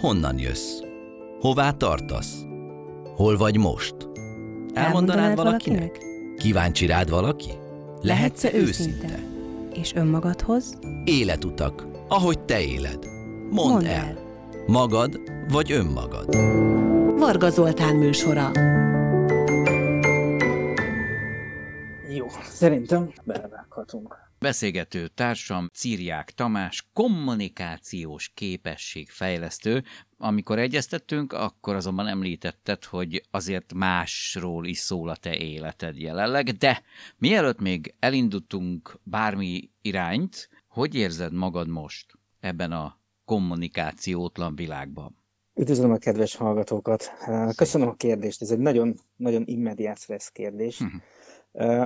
Honnan jössz? Hová tartasz? Hol vagy most? Elmondanád Elmondanád valakinek? valakinek? Kíváncsi rád valaki? Lehetsz Lehetsz-e őszinte? őszinte? És önmagadhoz? Életutak, ahogy te éled. Mondd, Mondd el. el. Magad vagy önmagad? Varga Zoltán műsora. Jó, szerintem belevághatunk. Beszélgető társam Círiák Tamás, kommunikációs képességfejlesztő. Amikor egyeztettünk, akkor azonban említetted, hogy azért másról is szól a te életed jelenleg, de mielőtt még elindultunk bármi irányt, hogy érzed magad most ebben a kommunikációtlan világban? Üdvözlöm a kedves hallgatókat. Köszönöm a kérdést, ez egy nagyon, nagyon immediát stressz kérdés. Mhm.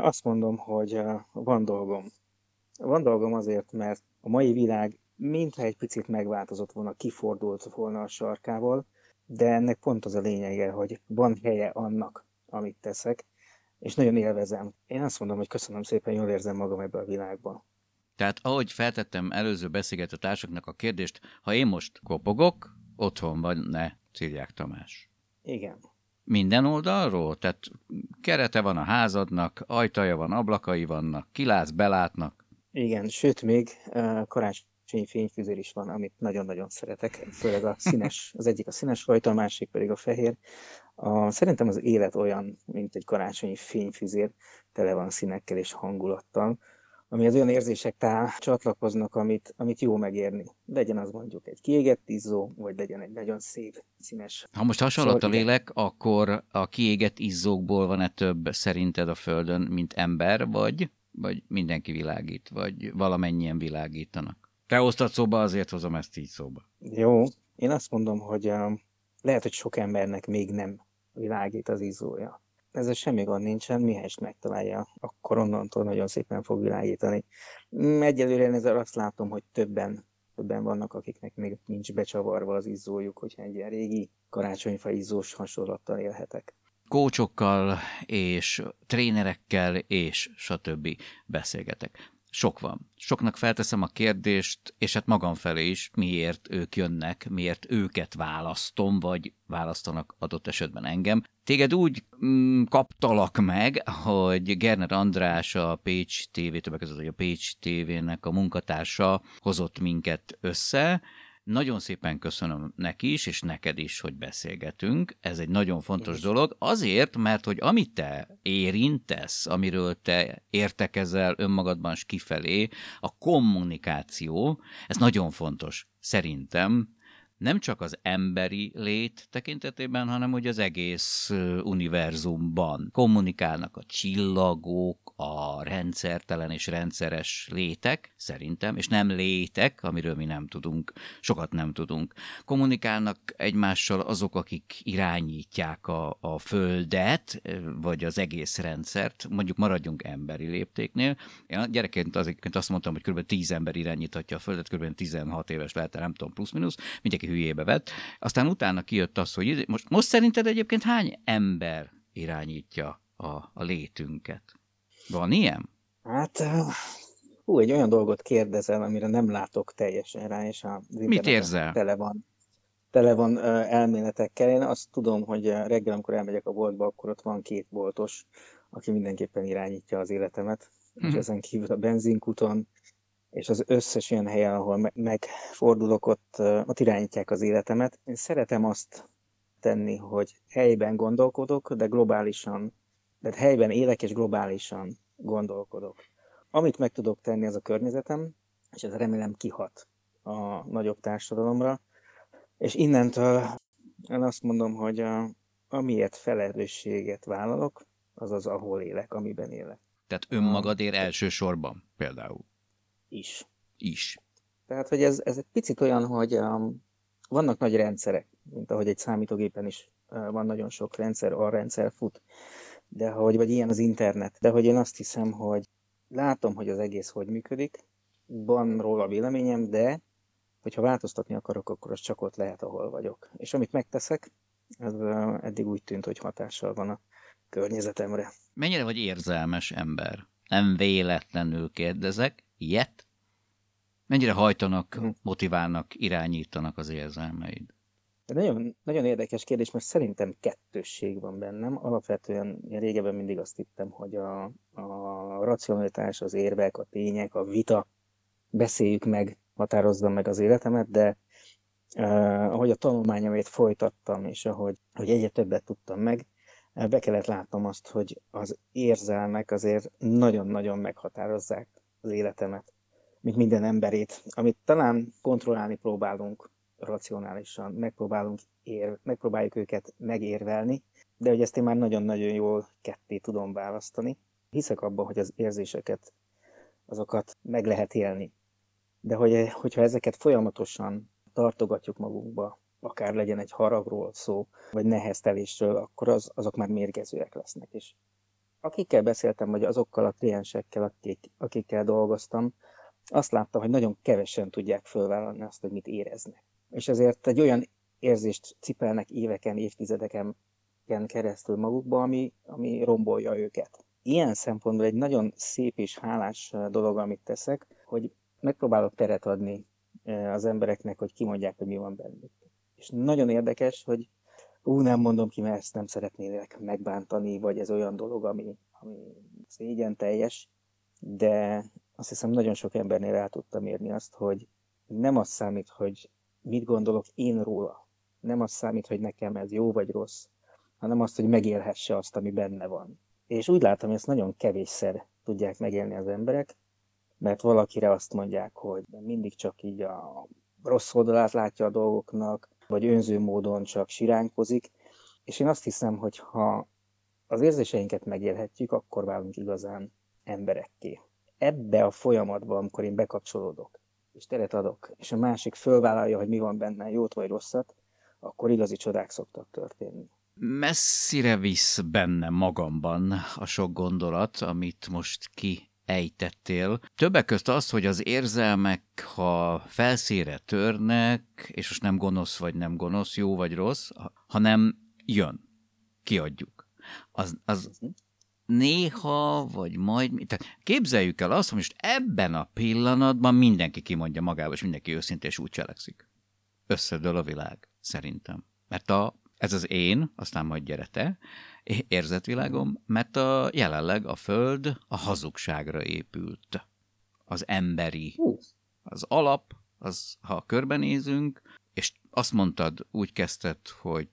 Azt mondom, hogy van dolgom. Van dolgom azért, mert a mai világ mintha egy picit megváltozott volna, kifordult volna a sarkával, de ennek pont az a lényege, hogy van helye annak, amit teszek, és nagyon élvezem. Én azt mondom, hogy köszönöm szépen, jól érzem magam ebbe a világban. Tehát ahogy feltettem előző beszélgető társaknak a kérdést, ha én most kopogok, otthon vagy ne, Círiák Tamás. Igen. Minden oldalról? Tehát kerete van a házadnak, ajtaja van, ablakai vannak, kilátsz, belátnak. Igen, sőt, még karácsonyi fényfüzér is van, amit nagyon-nagyon szeretek, főleg a színes, az egyik a színes rajta, a másik pedig a fehér. A, szerintem az élet olyan, mint egy karácsonyi fényfüzér, tele van színekkel és hangulattal, ami az olyan érzésekkel csatlakoznak, amit, amit jó megérni. Legyen az mondjuk egy kiégett izzó, vagy legyen egy nagyon szép, színes. Ha most hasonlott a Szóval lélek, akkor a kiégett izzókból van-e több szerinted a Földön, mint ember, vagy, vagy mindenki világít, vagy valamennyien világítanak? Te osztad szóba, azért hozom ezt így szóba. Jó, én azt mondom, hogy lehet, hogy sok embernek még nem világít az izzója. Ezzel semmi gond nincsen, mihelyest megtalálja, akkor onnantól nagyon szépen fog világítani. Mm, Egyelőre én ezzel azt látom, hogy többen, többen vannak, akiknek még nincs becsavarva az izzójuk, hogyha egy ilyen régi karácsonyfa izzós hasonlattal élhetek. Kócsokkal és trénerekkel és stb. beszélgetek. Sok van. Soknak felteszem a kérdést, és hát magam felé is, miért ők jönnek, miért őket választom, vagy választanak adott esetben engem. Téged úgy mm, kaptalak meg, hogy Gerner András, a Pécs TV, többek között, a Pécs TV-nek a munkatársa hozott minket össze, nagyon szépen köszönöm neki is, és neked is, hogy beszélgetünk. Ez egy nagyon fontos dolog. Azért, mert hogy amit te érintesz, amiről te értekezel önmagadban és kifelé, a kommunikáció, ez nagyon fontos. Szerintem nem csak az emberi lét tekintetében, hanem hogy az egész univerzumban kommunikálnak a csillagok, a rendszertelen és rendszeres létek, szerintem, és nem létek, amiről mi nem tudunk, sokat nem tudunk. Kommunikálnak egymással azok, akik irányítják a, a Földet, vagy az egész rendszert, mondjuk maradjunk emberi léptéknél. Én gyerekként azért azt mondtam, hogy kb. 10 ember irányíthatja a Földet, kb. 16 éves lehet, nem tudom, plusz-minusz, mindenki hülyébe vett. Aztán utána kijött az, hogy most, most szerinted egyébként hány ember irányítja a, a létünket? Van ilyen? Hát, hú, egy olyan dolgot kérdezel, amire nem látok teljesen rá, és az interneten érzel? Tele van, tele van elméletekkel. Én azt tudom, hogy reggel, amikor elmegyek a boltba, akkor ott van két boltos, aki mindenképpen irányítja az életemet, és Mhm. ezen kívül a benzinkuton, és az összes olyan helyen, ahol me- megfordulok, ott, ott irányítják az életemet. Én szeretem azt tenni, hogy helyben gondolkodok, de globálisan, tehát helyben élek és globálisan gondolkodok. Amit meg tudok tenni, az a környezetem, és ez remélem kihat a nagyobb társadalomra. És innentől én azt mondom, hogy a, amiért felelősséget vállalok, az az, ahol élek, amiben élek Tehát önmagadért elsősorban például is. is. Tehát, hogy ez, ez egy picit olyan, hogy um, vannak nagy rendszerek, mint ahogy egy számítógépen is uh, van nagyon sok rendszer, a rendszer fut, de hogy, vagy ilyen az internet, de hogy én azt hiszem, hogy látom, hogy az egész hogy működik, van róla véleményem, de hogyha változtatni akarok, akkor az csak ott lehet, ahol vagyok. És amit megteszek, ez eddig úgy tűnt, hogy hatással van a környezetemre. Mennyire vagy érzelmes ember? Nem véletlenül kérdezek, ilyet? Mennyire hajtanak, Mhm. motiválnak, irányítanak az érzelmeid? Nagyon, nagyon érdekes kérdés, mert szerintem kettősség van bennem. Alapvetően én régebben mindig azt hittem, hogy a, a racionalitás, az érvek, a tények, a vita, beszéljük meg, határozza meg az életemet, de uh, ahogy a tanulmányomét folytattam, és ahogy hogy egyre többet tudtam meg, be kellett látnom azt, hogy az érzelmek azért nagyon-nagyon meghatározzák az életemet, mint minden emberét, amit talán kontrollálni próbálunk racionálisan, megpróbálunk ér, megpróbáljuk őket megérvelni, de hogy ezt én már nagyon-nagyon jól ketté tudom választani. Hiszek abban, hogy az érzéseket, azokat meg lehet élni. De hogy, hogyha ezeket folyamatosan tartogatjuk magunkba, akár legyen egy haragról szó, vagy neheztelésről, akkor az, azok már mérgezőek lesznek. És akikkel beszéltem, vagy azokkal a kliensekkel, akik, akikkel dolgoztam, azt láttam, hogy nagyon kevesen tudják fölvállalni azt, hogy mit éreznek. És ezért egy olyan érzést cipelnek éveken, évtizedeken keresztül magukba, ami, ami rombolja őket. Ilyen szempontból egy nagyon szép és hálás dolog, amit teszek, hogy megpróbálok teret adni az embereknek, hogy kimondják, hogy mi van bennük. És nagyon érdekes, hogy ú, nem mondom ki, mert ezt nem szeretnélek megbántani, vagy ez olyan dolog, ami, ami szégyen teljes, de azt hiszem nagyon sok embernél el tudtam érni azt, hogy nem az számít, hogy mit gondolok én róla. Nem az számít, hogy nekem ez jó vagy rossz, hanem azt, hogy megélhesse azt, ami benne van. És úgy látom, hogy ezt nagyon kevésszer tudják megélni az emberek, mert valakire azt mondják, hogy mindig csak így a rossz oldalát látja a dolgoknak, vagy önző módon csak siránkozik, és én azt hiszem, hogy ha az érzéseinket megélhetjük, akkor válunk igazán emberekké. Ebbe a folyamatban, amikor én bekapcsolódok, és teret adok, és a másik fölvállalja, hogy mi van benne, jót vagy rosszat, akkor igazi csodák szoktak történni. Messzire visz benne magamban a sok gondolat, amit most ki ejtettél. Többek közt az, hogy az érzelmek, ha felszére törnek, és most nem gonosz vagy nem gonosz, jó vagy rossz, hanem jön, kiadjuk. Az, az mhm. Néha, vagy majd, tehát képzeljük el azt, hogy most ebben a pillanatban mindenki kimondja magába, és mindenki őszinte, és úgy cselekszik. Összedől a világ, szerintem. Mert a, ez az én, aztán majd gyere te, érzetvilágom, mert a, jelenleg a Föld a hazugságra épült. Az emberi. Az alap, az, ha körbenézünk, és azt mondtad, úgy kezdted, hogy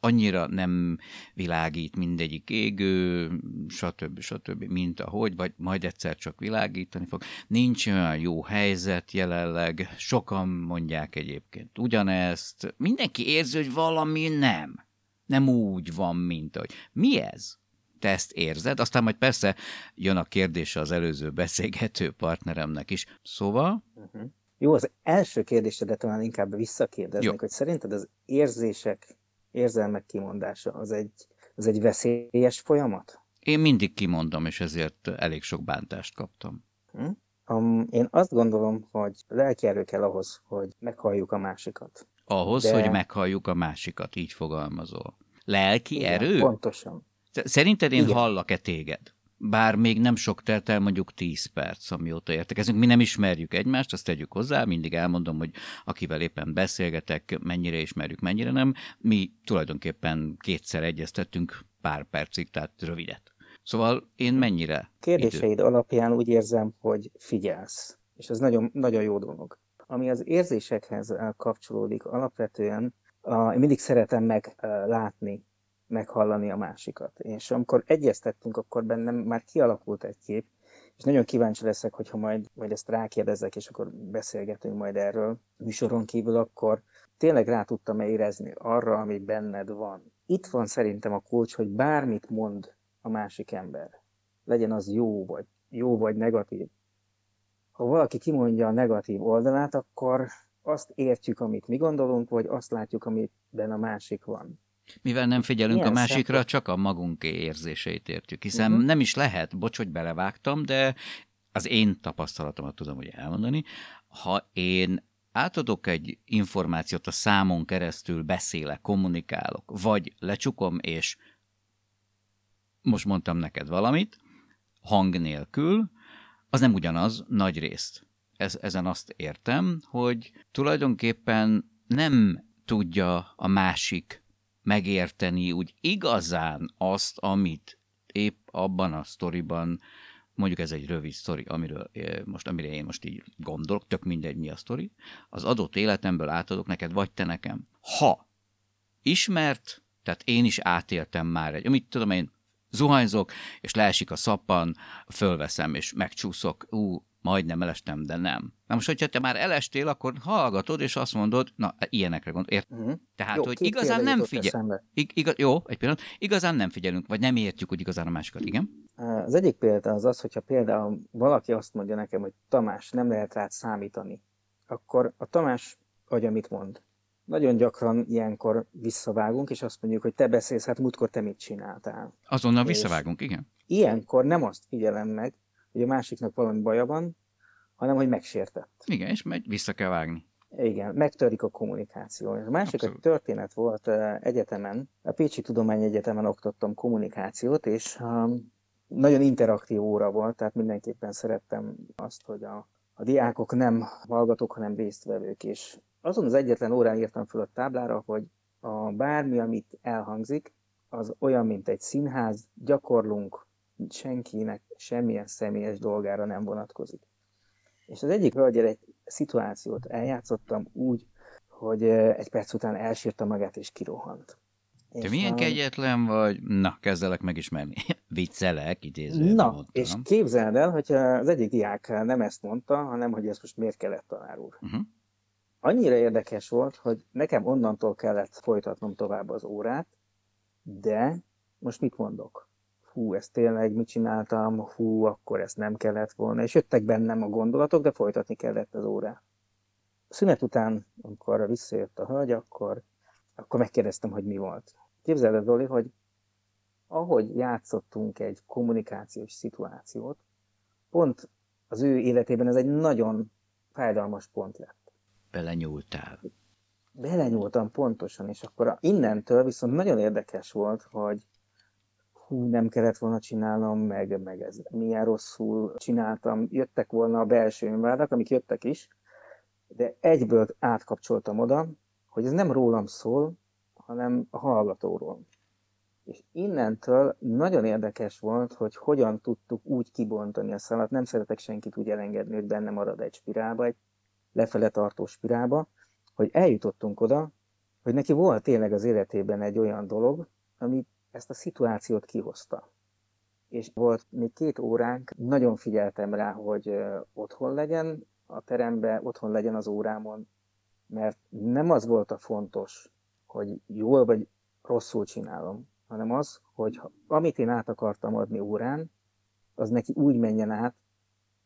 annyira nem világít mindegyik égő, stb. stb., mint ahogy, vagy majd egyszer csak világítani fog. Nincs olyan jó helyzet jelenleg, sokan mondják egyébként ugyanezt, mindenki érzi, hogy valami nem nem úgy van, mint hogy. Mi ez? Te ezt érzed? Aztán majd persze jön a kérdése az előző beszélgető partneremnek is. Szóval... Uh-huh. Jó, az első kérdésedet talán inkább visszakérdeznek, Jó. hogy szerinted az érzések, érzelmek kimondása az egy, az egy veszélyes folyamat? Én mindig kimondom, és ezért elég sok bántást kaptam. Hm? Um, én azt gondolom, hogy lelki erő kell ahhoz, hogy meghalljuk a másikat. Ahhoz, De... hogy meghalljuk a másikat, így fogalmazol. Lelki Igen, erő? Pontosan. Szerinted én Igen. hallak-e téged? Bár még nem sok telt el, mondjuk 10 perc, amióta értekezünk. Mi nem ismerjük egymást, azt tegyük hozzá, mindig elmondom, hogy akivel éppen beszélgetek, mennyire ismerjük, mennyire nem. Mi tulajdonképpen kétszer egyeztettünk pár percig, tehát rövidet. Szóval én mennyire? Kérdéseid idő? alapján úgy érzem, hogy figyelsz, és ez nagyon, nagyon jó dolog. Ami az érzésekhez eh, kapcsolódik, alapvetően én mindig szeretem meglátni, eh, meghallani a másikat. És amikor egyeztettünk, akkor bennem már kialakult egy kép, és nagyon kíváncsi leszek, hogyha majd, majd ezt rákérdezek, és akkor beszélgetünk majd erről műsoron kívül, akkor tényleg rá tudtam érezni arra, ami benned van. Itt van szerintem a kulcs, hogy bármit mond a másik ember, legyen az jó vagy, jó vagy negatív, ha valaki kimondja a negatív oldalát, akkor azt értjük, amit mi gondolunk, vagy azt látjuk, amiben a másik van. Mivel nem figyelünk Milyen a másikra, szempont? csak a magunk érzéseit értjük. Hiszen uh-huh. nem is lehet, bocs, hogy belevágtam, de az én tapasztalatomat tudom hogy elmondani. Ha én átadok egy információt a számon keresztül, beszélek, kommunikálok, vagy lecsukom, és most mondtam neked valamit, hang nélkül, az nem ugyanaz nagy részt. Ez, ezen azt értem, hogy tulajdonképpen nem tudja a másik megérteni úgy igazán azt, amit épp abban a sztoriban, mondjuk ez egy rövid sztori, amiről most, amire én most így gondolok, tök mindegy mi a sztori, az adott életemből átadok neked, vagy te nekem. Ha ismert, tehát én is átéltem már egy, amit tudom én, zuhanyzok, és leesik a szappan, fölveszem, és megcsúszok, ú, majdnem elestem, de nem. Na most, hogyha te már elestél, akkor hallgatod, és azt mondod, na, ilyenekre gondol, ért? Uh-huh. Tehát, jó, hogy igazán nem figyel. Ig- igaz, jó, egy pillanat. Igazán nem figyelünk, vagy nem értjük hogy igazán a másikat, igen? Az egyik példa az az, hogyha például valaki azt mondja nekem, hogy Tamás, nem lehet rád számítani, akkor a Tamás agya mit mond? Nagyon gyakran ilyenkor visszavágunk, és azt mondjuk, hogy te beszélsz, hát múltkor te mit csináltál. Azonnal és visszavágunk, igen. Ilyenkor nem azt figyelem meg, hogy a másiknak valami baja van, hanem hogy megsértett. Igen, és megy, vissza kell vágni. Igen, megtörik a kommunikáció. A másik Abszolút. egy történet volt egyetemen, a Pécsi Tudományegyetemen oktattam kommunikációt, és nagyon interaktív óra volt, tehát mindenképpen szerettem azt, hogy a, a diákok nem hallgatók, hanem résztvevők, és azon az egyetlen órán írtam föl a táblára, hogy a bármi, amit elhangzik, az olyan, mint egy színház, gyakorlunk, senkinek semmilyen személyes dolgára nem vonatkozik. És az egyik hölgyel egy szituációt eljátszottam úgy, hogy egy perc után elsírta magát és kirohant. Te és milyen a... kegyetlen vagy? Na, kezdelek megismerni. Viccelek, idéző. Na, mondtam. és képzeld el, hogy az egyik diák nem ezt mondta, hanem hogy ezt most miért kellett tanár úr. Uh-huh. Annyira érdekes volt, hogy nekem onnantól kellett folytatnom tovább az órát, de most mit mondok? Hú, ezt tényleg mit csináltam, hú, akkor ezt nem kellett volna, és jöttek bennem a gondolatok, de folytatni kellett az órát. A szünet után, amikor visszajött a hölgy, akkor, akkor megkérdeztem, hogy mi volt. Képzeld el, Zoli, hogy ahogy játszottunk egy kommunikációs szituációt, pont az ő életében ez egy nagyon fájdalmas pont lett. Belenyúltál. Belenyúltam pontosan, és akkor innentől viszont nagyon érdekes volt, hogy hú, nem kellett volna csinálnom, meg, meg ez milyen rosszul csináltam. Jöttek volna a belső önvádak, amik jöttek is, de egyből átkapcsoltam oda, hogy ez nem rólam szól, hanem a hallgatóról. És innentől nagyon érdekes volt, hogy hogyan tudtuk úgy kibontani a szalat. Nem szeretek senkit úgy elengedni, hogy benne marad egy spirálba, egy lefele tartó spirálba, hogy eljutottunk oda, hogy neki volt tényleg az életében egy olyan dolog, amit ezt a szituációt kihozta. És volt még két óránk, nagyon figyeltem rá, hogy otthon legyen a teremben, otthon legyen az órámon, mert nem az volt a fontos, hogy jól vagy rosszul csinálom, hanem az, hogy amit én át akartam adni órán, az neki úgy menjen át,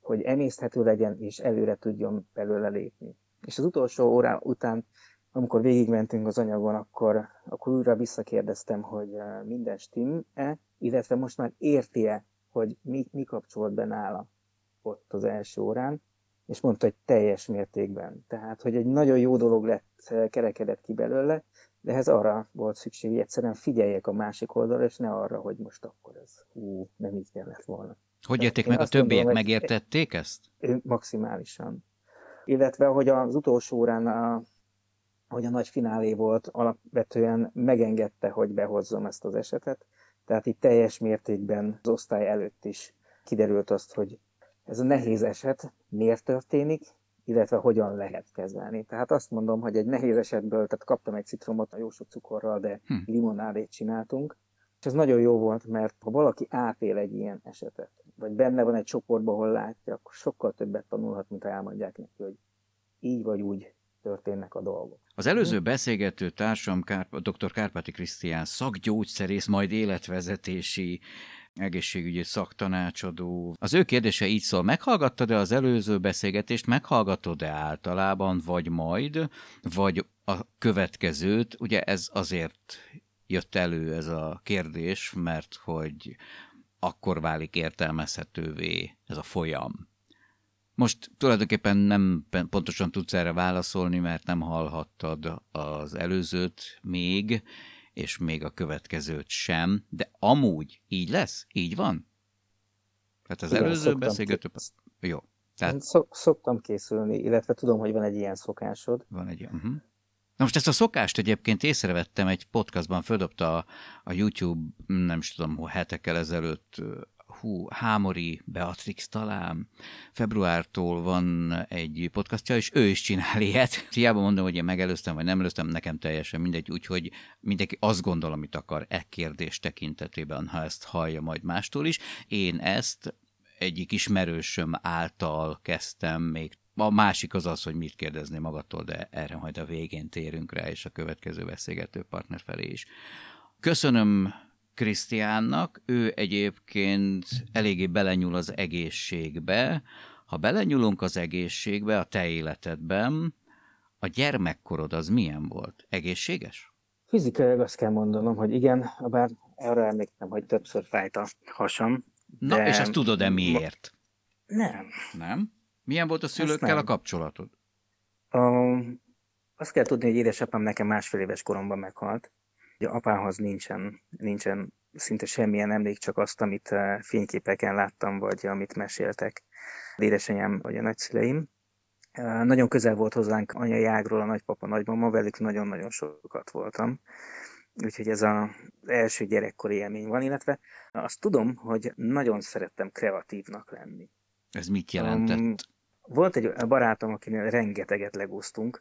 hogy emészthető legyen, és előre tudjon belőle lépni. És az utolsó órá után amikor végigmentünk az anyagon, akkor, akkor újra visszakérdeztem, hogy eh, minden stimm-e, illetve most már érti-e, hogy mi, mi kapcsolt be nála ott az első órán, és mondta, hogy teljes mértékben. Tehát, hogy egy nagyon jó dolog lett, eh, kerekedett ki belőle, de ez arra volt szükség, hogy egyszerűen figyeljek a másik oldalra, és ne arra, hogy most akkor ez hú, nem így kellett volna. Hogy érték meg a többiek? Mondom, Megértették ezt? Maximálisan. Illetve, hogy az utolsó órán a, hogy a nagy finálé volt, alapvetően megengedte, hogy behozzam ezt az esetet. Tehát itt teljes mértékben az osztály előtt is kiderült azt, hogy ez a nehéz eset miért történik, illetve hogyan lehet kezelni. Tehát azt mondom, hogy egy nehéz esetből, tehát kaptam egy citromot, a jó sok cukorral, de hm. limonádét csináltunk, és ez nagyon jó volt, mert ha valaki átél egy ilyen esetet, vagy benne van egy csoportban, ahol látja, akkor sokkal többet tanulhat, mint ha elmondják neki, hogy így vagy úgy történnek a dolgok. Az előző beszélgető társam Kárp- dr. Kárpáti Krisztián szakgyógyszerész, majd életvezetési egészségügyi szaktanácsadó. Az ő kérdése így szól, meghallgattad-e az előző beszélgetést, meghallgatod-e általában, vagy majd, vagy a következőt? Ugye ez azért jött elő ez a kérdés, mert hogy akkor válik értelmezhetővé ez a folyam. Most tulajdonképpen nem pontosan tudsz erre válaszolni, mert nem hallhattad az előzőt még, és még a következőt sem, de amúgy így lesz? Így van? Tehát az Igen, előző beszélgető... Jó. Tehát... Szok, szoktam készülni, illetve tudom, hogy van egy ilyen szokásod. Van egy ilyen. Uh-huh. Na most ezt a szokást egyébként észrevettem, egy podcastban földobta a, a YouTube, nem is tudom, hetekkel ezelőtt, hú, Hámori Beatrix talán, februártól van egy podcastja, és ő is csinál ilyet. Hiába mondom, hogy én megelőztem, vagy nem előztem, nekem teljesen mindegy, úgyhogy mindenki azt gondol, amit akar e kérdés tekintetében, ha ezt hallja majd mástól is. Én ezt egyik ismerősöm által kezdtem még a másik az az, hogy mit kérdezni magattól, de erre majd a végén térünk rá, és a következő beszélgető partner felé is. Köszönöm Krisztiánnak, ő egyébként eléggé belenyúl az egészségbe. Ha belenyúlunk az egészségbe, a te életedben, a gyermekkorod az milyen volt? Egészséges? Fizikailag azt kell mondanom, hogy igen, bár arra emlékszem, hogy többször fájt a hasam. Na, de... és ezt tudod-e miért? Nem. Nem? Milyen volt a szülőkkel a kapcsolatod? Um, azt kell tudni, hogy édesapám nekem másfél éves koromban meghalt. Ugye apához nincsen, nincsen szinte semmilyen emlék, csak azt, amit eh, fényképeken láttam, vagy amit meséltek édesanyám vagy a nagyszüleim. Eh, nagyon közel volt hozzánk anyai ágról a nagypapa, nagymama, velük nagyon-nagyon sokat voltam. Úgyhogy ez az első gyerekkori élmény van, illetve azt tudom, hogy nagyon szerettem kreatívnak lenni. Ez mit jelentett? Um, volt egy barátom, akinél rengeteget legúztunk,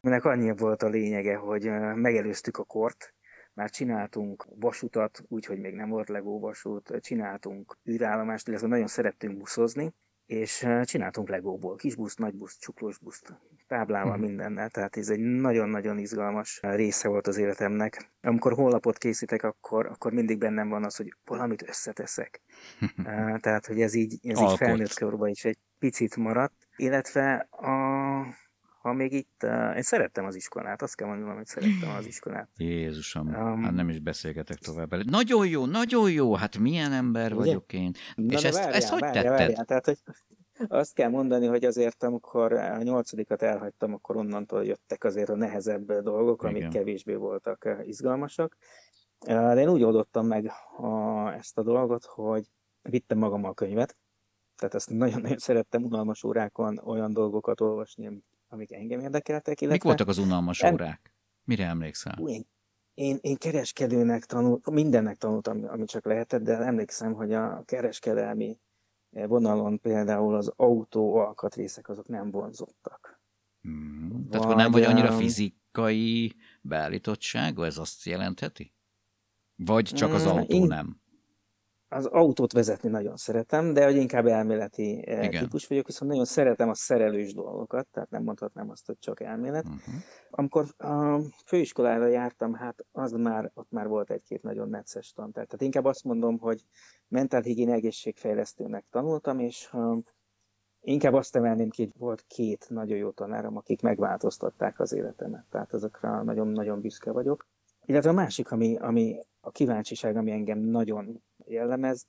aminek annyi volt a lényege, hogy eh, megelőztük a kort, már csináltunk vasutat, úgyhogy még nem volt legó vasút, csináltunk űrállomást, illetve nagyon szerettünk buszozni, és csináltunk legóból kis busz, nagy busz, csuklós busz, táblával, hmm. mindennel, tehát ez egy nagyon-nagyon izgalmas része volt az életemnek. Amikor honlapot készítek, akkor, akkor mindig bennem van az, hogy valamit összeteszek. tehát, hogy ez így, ez így felnőtt korban is egy picit maradt, illetve a ha még itt, uh, én szerettem az iskolát, azt kell mondanom, hogy szerettem az iskolát. Jézusom, um, hát nem is beszélgetek tovább. Nagyon jó, nagyon jó, hát milyen ember ugye? vagyok én. Na, És ezt, várjál, ezt hogy várjál, tetted? Várjál, tehát, hogy azt kell mondani, hogy azért, amikor a nyolcadikat elhagytam, akkor onnantól jöttek azért a nehezebb dolgok, Igen. amik kevésbé voltak izgalmasak. De én úgy oldottam meg a, ezt a dolgot, hogy vittem magammal a könyvet, tehát ezt nagyon-nagyon szerettem unalmas órákon olyan dolgokat olvasni, amik engem érdekeltek. Illetve... Mik voltak az unalmas en... órák? Mire emlékszel? Én, én, én kereskedőnek tanultam, mindennek tanultam, amit csak lehetett, de emlékszem, hogy a kereskedelmi vonalon például az autó alkatrészek azok nem vonzottak. Hmm. Tehát akkor nem vagy annyira fizikai beállítottság, ez azt jelentheti? Vagy csak az mm, autó én, nem? Az autót vezetni nagyon szeretem, de hogy inkább elméleti eh, Igen. típus vagyok, viszont nagyon szeretem a szerelős dolgokat, tehát nem mondhatnám azt, hogy csak elmélet. Uh-huh. Amikor a főiskolára jártam, hát az már, ott már volt egy-két nagyon necces tantár. Tehát inkább azt mondom, hogy mentálhigién egészségfejlesztőnek tanultam, és uh, inkább azt emelném ki, hogy volt két nagyon jó tanárom, akik megváltoztatták az életemet. Tehát ezekre nagyon-nagyon büszke vagyok. Illetve a másik, ami, ami a kíváncsiság, ami engem nagyon jellemez,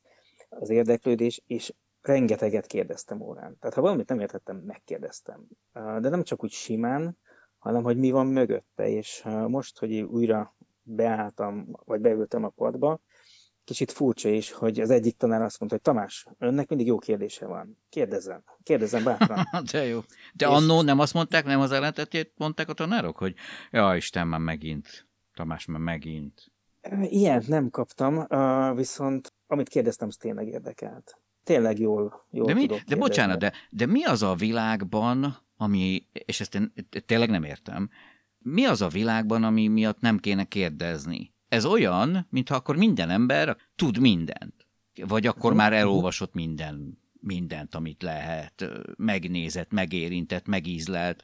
az érdeklődés, és rengeteget kérdeztem órán. Tehát ha valamit nem értettem, megkérdeztem. De nem csak úgy simán, hanem hogy mi van mögötte, és most, hogy újra beálltam, vagy beültem a padba, kicsit furcsa is, hogy az egyik tanár azt mondta, hogy Tamás, önnek mindig jó kérdése van. Kérdezem. Kérdezem bátran. De jó. De és... annó nem azt mondták, nem az ellentetét mondták a tanárok, hogy ja, Isten, már megint. Tamás, már megint. Ilyet nem kaptam, viszont amit kérdeztem, az tényleg érdekelt. Tényleg jól, jól de, mi, de bocsánat, de, de mi az a világban, ami, és ezt én tényleg nem értem, mi az a világban, ami miatt nem kéne kérdezni? Ez olyan, mintha akkor minden ember tud mindent. Vagy akkor már elolvasott minden, mindent, amit lehet, megnézett, megérintett, megízlelt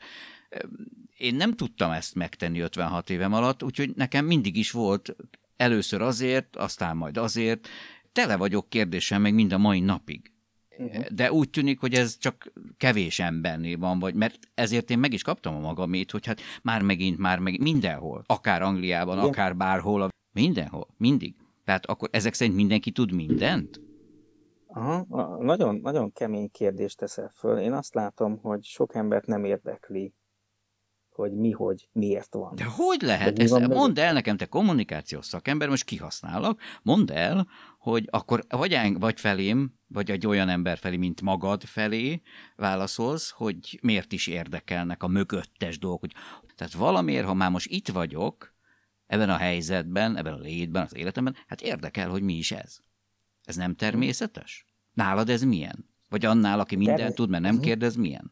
én nem tudtam ezt megtenni 56 évem alatt, úgyhogy nekem mindig is volt először azért, aztán majd azért. Tele vagyok kérdésem meg mind a mai napig. Uh-huh. De úgy tűnik, hogy ez csak kevés embernél van, vagy mert ezért én meg is kaptam a magamét, hogy hát már megint, már megint, mindenhol, akár Angliában, Igen. akár bárhol, mindenhol, mindig. Tehát akkor ezek szerint mindenki tud mindent? Aha, nagyon, nagyon kemény kérdést teszel föl. Én azt látom, hogy sok embert nem érdekli hogy mi, hogy, miért van. De hogy lehet? Mi Ezt, mondd el nekem, te kommunikációs szakember, most kihasználok, mondd el, hogy akkor vagy, eng- vagy felém, vagy egy olyan ember felé, mint magad felé válaszolsz, hogy miért is érdekelnek a mögöttes dolgok. Hogy, tehát valamiért, ha már most itt vagyok, ebben a helyzetben, ebben a létben, az életemben, hát érdekel, hogy mi is ez. Ez nem természetes? Nálad ez milyen? Vagy annál, aki mindent tud, mert nem Mhm. kérdez, milyen?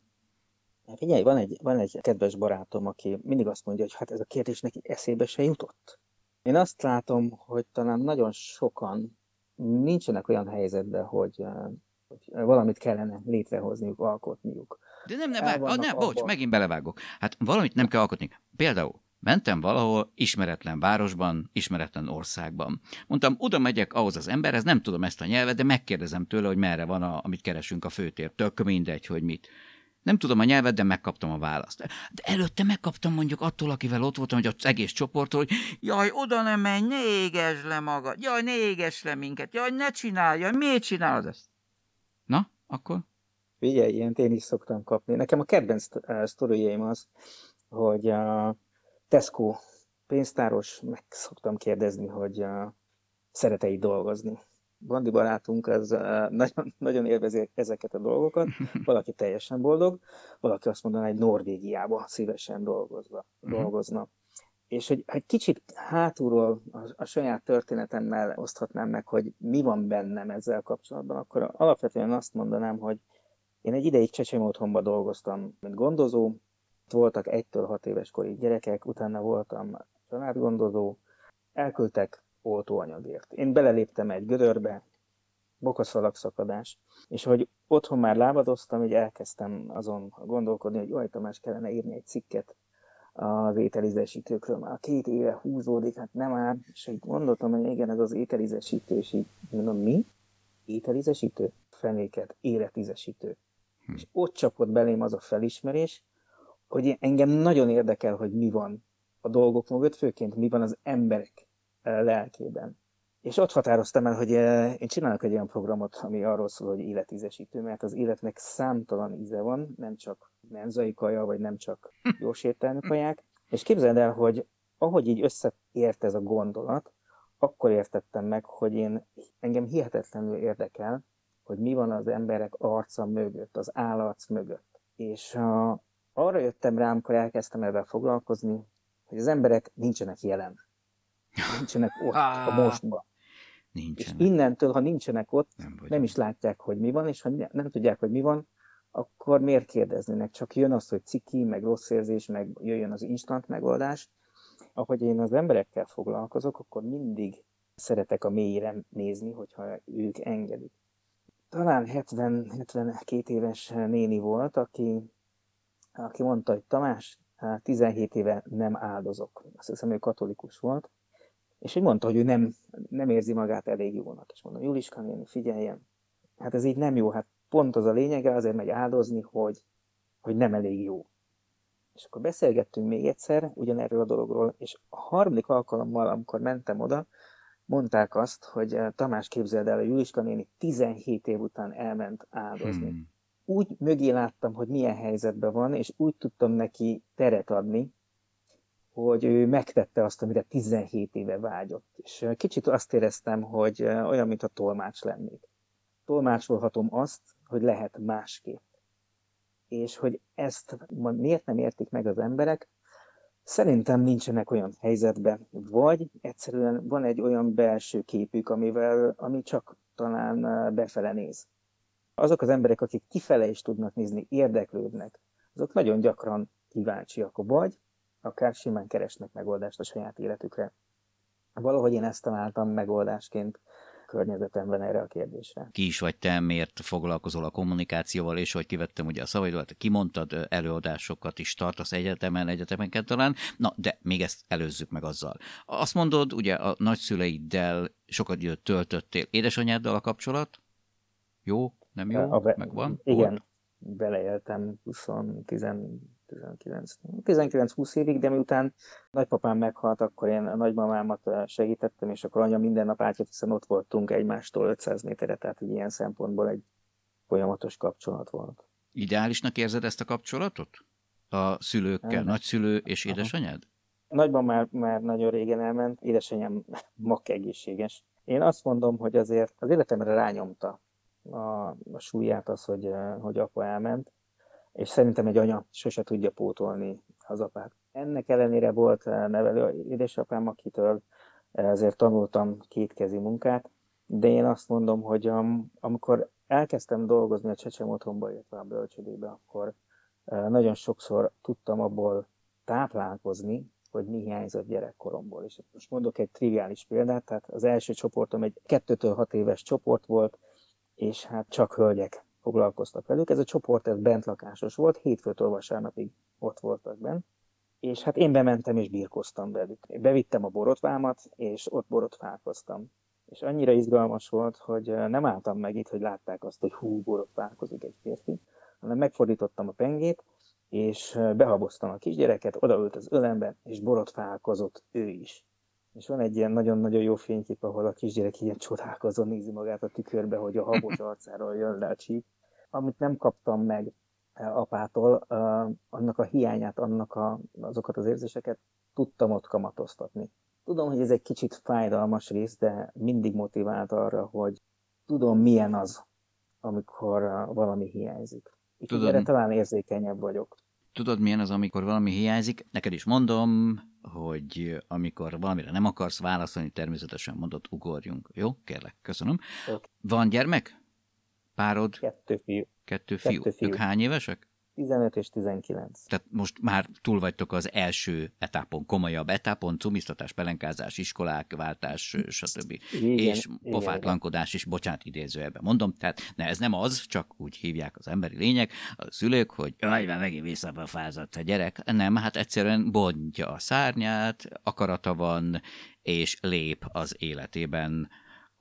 Hát Figyelj, van egy, van egy kedves barátom, aki mindig azt mondja, hogy hát ez a kérdés neki eszébe se jutott. Én azt látom, hogy talán nagyon sokan nincsenek olyan helyzetben, hogy, eh, hogy valamit kellene létrehozniuk, alkotniuk. De nem, nem, ah, vannak nem, bocs, abban. megint belevágok. Hát valamit nem kell alkotni. Például mentem valahol ismeretlen városban, ismeretlen országban. Mondtam, oda megyek ahhoz az emberhez, nem tudom ezt a nyelvet, de megkérdezem tőle, hogy merre van, a, amit keresünk a főtér. Tök mindegy, hogy mit. Nem tudom a nyelvet, de megkaptam a választ. De előtte megkaptam mondjuk attól, akivel ott voltam, hogy az egész csoporttól, hogy jaj, oda nem menj, ne égesd le magad, jaj, ne égesd le minket, jaj, ne csinálj, jaj, miért csinálod ezt? Na, akkor? Figyelj, ilyent én is szoktam kapni. Nekem a kedvenc uh, sztoriaim az, hogy a Tesco pénztáros, meg szoktam kérdezni, hogy uh, szeret-e itt dolgozni. Bandi barátunk az nagyon, nagyon élvezi ezeket a dolgokat, valaki teljesen boldog, valaki azt mondaná, hogy Norvégiába szívesen dolgozva, Mhm. dolgozna. És hogy egy kicsit hátulról a, a saját történetemmel oszthatnám meg, hogy mi van bennem ezzel kapcsolatban, akkor alapvetően azt mondanám, hogy én egy ideig Csecsemő otthonban dolgoztam, mint gondozó, voltak 1-től 6 éves korig gyerekek, utána voltam családgondozó, elküldtek oltóanyagért. Én beleléptem egy gödörbe, bokaszalagszakadás, és hogy otthon már lábadoztam, így elkezdtem azon gondolkodni, hogy jaj, Tamás, kellene írni egy cikket az ételizesítőkről. Már két éve húzódik, hát nem áll, és így gondoltam, hogy igen, ez az ételizesítő, és így mondom, mi? Ételizesítő? Fenéket, életizesítő. Hm. És ott csapott belém az a felismerés, hogy engem nagyon érdekel, hogy mi van a dolgok mögött, főként mi van az emberek lelkében. És ott határoztam el, hogy eh, én csinálok egy olyan programot, ami arról szól, hogy életízesítő, mert az életnek számtalan íze van, nem csak menzai kaja, vagy nem csak jó sétálni kaják. És képzeld el, hogy ahogy így összeért ez a gondolat, akkor értettem meg, hogy én engem hihetetlenül érdekel, hogy mi van az emberek arca mögött, az állarc mögött. És uh, arra jöttem rá, amikor elkezdtem ebben foglalkozni, hogy az emberek nincsenek jelen. Nincsenek ott, a mostban. És Nincsen. innentől, ha nincsenek ott, Nem, nem is látják, hogy mi van, és ha ne- nem tudják, hogy mi van, akkor miért kérdeznének? Csak jön az, hogy ciki, meg rossz érzés, meg jöjjön az instant megoldás. Ahogy én az emberekkel foglalkozok, akkor mindig szeretek a mélyre nézni, hogyha ők engedik. Talán 70-72 éves néni volt, aki, aki mondta, hogy Tamás, hát 17 éve nem áldozok. Azt hiszem, ő katolikus volt. És hogy mondta, hogy ő nem, nem érzi magát elég jónak. És mondom, Juliska néni, figyeljen, hát ez így nem jó, hát pont az a lényege, azért megy áldozni, hogy, hogy nem elég jó. És akkor beszélgettünk még egyszer ugyanerről a dologról, és a harmadik alkalommal, amikor mentem oda, mondták azt, hogy eh, Tamás képzeld el, a Juliska néni 17 év után elment áldozni. Hmm. Úgy mögé láttam, hogy milyen helyzetben van, és úgy tudtam neki teret adni, hogy ő megtette azt, amire 17 éve vágyott. És kicsit azt éreztem, hogy olyan, mintha tolmács lennék. Tolmácsolhatom azt, hogy lehet másképp. És hogy ezt miért nem értik meg az emberek, szerintem nincsenek olyan helyzetben, vagy egyszerűen van egy olyan belső képük, amivel, ami csak talán befele néz. Azok az emberek, akik kifele is tudnak nézni, érdeklődnek, azok nagyon gyakran kíváncsiak, vagy akár simán keresnek megoldást a saját életükre. Valahogy én ezt találtam megoldásként környezetemben erre a kérdésre. ki is vagy te, miért foglalkozol a kommunikációval, és hogy kivettem ugye a szavaidat, kimondtad, előadásokat is tartasz egyetemen, egyetemeken talán, na, de még ezt előzzük meg azzal. Azt mondod, ugye a nagyszüleiddel sokat időt töltöttél, édesanyáddal a kapcsolat? Jó? Nem jó? A ve- Megvan? Igen, Volt? beleéltem 20, 10, 19, 19-20 évig, de miután nagypapám meghalt, akkor én a nagymamámat eh, segítettem, és akkor anya minden nap átjött, hiszen ott voltunk egymástól 500 méterre, tehát így ilyen szempontból egy folyamatos kapcsolat volt. Ideálisnak érzed ezt a kapcsolatot? a szülőkkel, Nem. nagyszülő és édesanyád? Nagyban már, már nagyon régen elment, édesanyám mak egészséges. Én azt mondom, hogy azért az életemre rányomta a, a súlyát az, hogy, eh, hogy apa elment, és szerintem egy anya sose tudja pótolni az apát. Ennek ellenére volt eh, nevelő édesapám, akitől eh, ezért tanultam kétkezi munkát, de én azt mondom, hogy am, amikor elkezdtem dolgozni a Csecsemő otthonba, illetve a bölcsödébe, akkor eh, nagyon sokszor tudtam abból táplálkozni, hogy mi hiányzott gyerekkoromból. És most mondok egy triviális példát, tehát az első csoportom egy 2-től 6 éves csoport volt, és hát csak hölgyek foglalkoztak velük. Ez a csoport ez bentlakásos volt, hétfőtől vasárnapig ott voltak bent, és hát én bementem és birkoztam velük. Bevittem a borotvámat, és ott borotválkoztam. És annyira izgalmas volt, hogy nem álltam meg itt, hogy látták azt, hogy hú, borotválkozik egy férfi, hanem megfordítottam a pengét, és eh, behaboztam a kisgyereket, odaült az ölembe, és borotválkozott ő is. És van egy ilyen nagyon-nagyon jó fénykép, ahol a kisgyerek ilyen csodálkozó nézi magát a tükörbe, hogy a habos arcáról jön le a csíp. Amit nem kaptam meg eh, apától, eh, annak a hiányát, annak a, azokat az érzéseket tudtam ott kamatoztatni. Tudom, hogy ez egy kicsit fájdalmas rész, de mindig motivált arra, hogy tudom, milyen az, amikor eh, valami hiányzik. Úgyhogy Tudod- erre talán érzékenyebb vagyok. Tudod, milyen az, amikor valami hiányzik? Neked is mondom, hogy amikor valamire nem akarsz válaszolni, természetesen mondod, ugorjunk. Jó? Kérlek, köszönöm. Oké. Van gyermek? Párod? Kettő fiú, Kettő fiú. Kettő fiú. Ők hány évesek? 15 és 19. Tehát most már túl vagytok az első etapon, komolyabb etapon, cumisztatás, pelenkázás, iskolák, váltás, stb. Igen, és igen, pofátlankodás is, bocsánat, idézőjelben mondom, tehát ne, ez nem az, csak úgy hívják az emberi lények, a szülők, hogy jaj, már megint visszapofázott a gyerek. Nem, hát egyszerűen bontja a szárnyát, akarata van, és lép az életében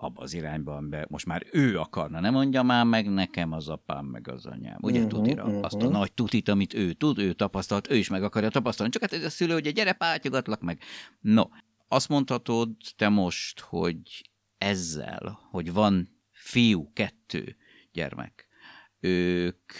abba az irányba, amiben most már ő akarna, nem mondja már meg nekem az apám, meg az anyám. Ugye Mhm, tudira, mhm. azt a nagy tutit, amit ő tud, ő tapasztalt, ő is meg akarja tapasztalni, csak hát ez a szülő, hogy gyere, pátyogatlak meg. No, azt mondhatod te most, hogy ezzel, hogy van fiú, kettő gyermek, ők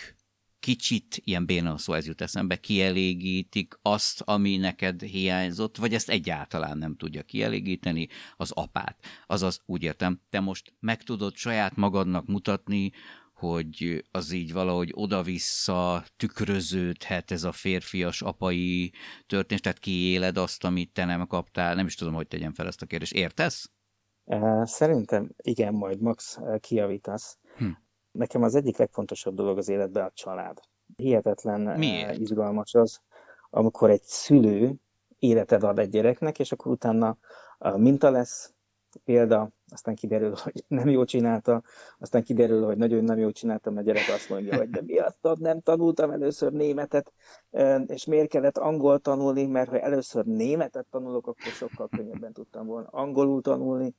kicsit, ilyen béna szó ez jut eszembe, kielégítik azt, ami neked hiányzott, vagy ezt egyáltalán nem tudja kielégíteni az apát. Azaz, úgy értem, te most meg tudod saját magadnak mutatni, hogy az így valahogy oda-vissza tükröződhet ez a férfias apai történet, tehát kiéled azt, amit te nem kaptál, nem is tudom, hogy tegyem fel ezt a kérdést. Értesz? Szerintem igen, majd Max eh, kijavítasz. Hm. Nekem az egyik legfontosabb dolog az életben a család. Hihetetlen eh, Miért? izgalmas az, amikor egy szülő életed ad egy gyereknek, és akkor utána a minta lesz, példa, aztán kiderül, hogy nem jól csinálta, aztán kiderül, hogy nagyon nem jól csináltam, a gyerek azt mondja, hogy de mi azt ad, nem tanultam először németet, eh, és miért kellett angol tanulni, mert ha először németet tanulok, akkor sokkal könnyebben tudtam volna angolul tanulni.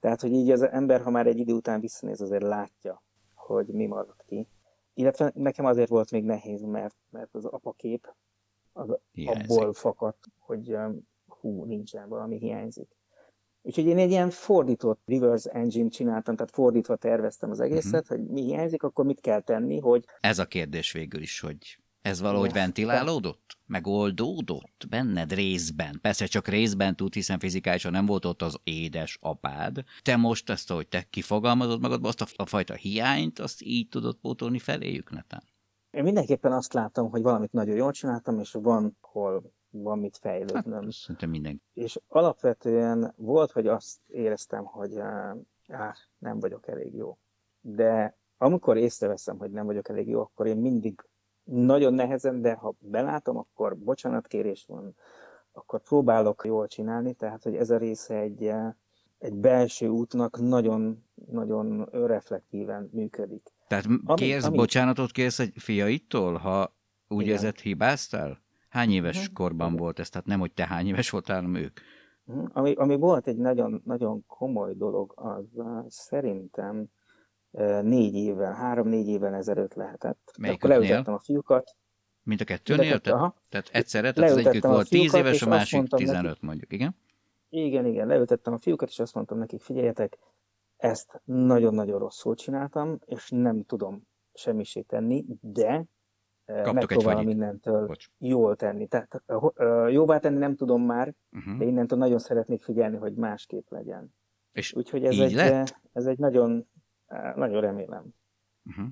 Tehát, hogy így az ember, ha már egy idő után visszanéz, azért látja, hogy mi maradt ki. Illetve nekem azért volt még nehéz, mert, mert az apakép az Hiányzik. abból fakadt, hogy um, hú, nincsen, valami hiányzik. Úgyhogy én egy ilyen fordított reverse engine csináltam, tehát fordítva terveztem az egészet, hogy mi hiányzik, akkor mit kell tenni, hogy Ez a kérdés végül is, hogy ez valahogy Igen. ventilálódott? Megoldódott benned részben? Persze csak részben tud, hiszen fizikálisan nem volt ott az édes apád. Te most ezt, ahogy te kifogalmazod magadba, azt a, a fajta hiányt, azt így tudod pótolni feléjük, netán? én mindenképpen azt látom, hogy valamit nagyon jól csináltam, és van, hol van mit Hát, fejlődnöm. szerintem minden. És alapvetően volt, hogy azt éreztem, hogy áh, áh, nem vagyok elég jó. De amikor észreveszem, hogy nem vagyok elég jó, akkor én mindig nagyon nehezen, de ha belátom, akkor bocsánatkérés van, akkor próbálok jól csinálni, tehát hogy ez a része egy, eh, egy belső útnak nagyon, nagyon reflektíven működik. Tehát kérsz, ami- bocsánatot kérsz egy fiaittól, ha úgy Igen. érzed, hibáztál? Hány éves Mhm. korban Igen. volt ez? Tehát nem, hogy te hány éves voltál, hanem ők. Mhm. Ami, ami volt egy nagyon, nagyon komoly dolog, az eh, szerintem négy évvel, három-négy évvel ezelőtt lehetett. Akkor Melyiküknél? leültettem a fiúkat. Mint a kettőnél? kettő, Tehát, aha. tehát egyszerre? Tehát az egyik volt 10 fiúkat, éves, a másik 15 nekik- mondjuk, igen? Igen, igen, leültettem a fiúkat, és azt mondtam nekik, figyeljetek, ezt nagyon-nagyon rosszul csináltam, és nem tudom semmisé tenni, de Kaptok megpróbálom mindentől Bocs. jól tenni. Tehát jóvá tenni nem tudom már, Uh-huh. de innentől nagyon szeretnék figyelni, hogy másképp legyen. És Úgyhogy ez így egy, lett? ez egy nagyon, nagyon remélem. Uh-huh.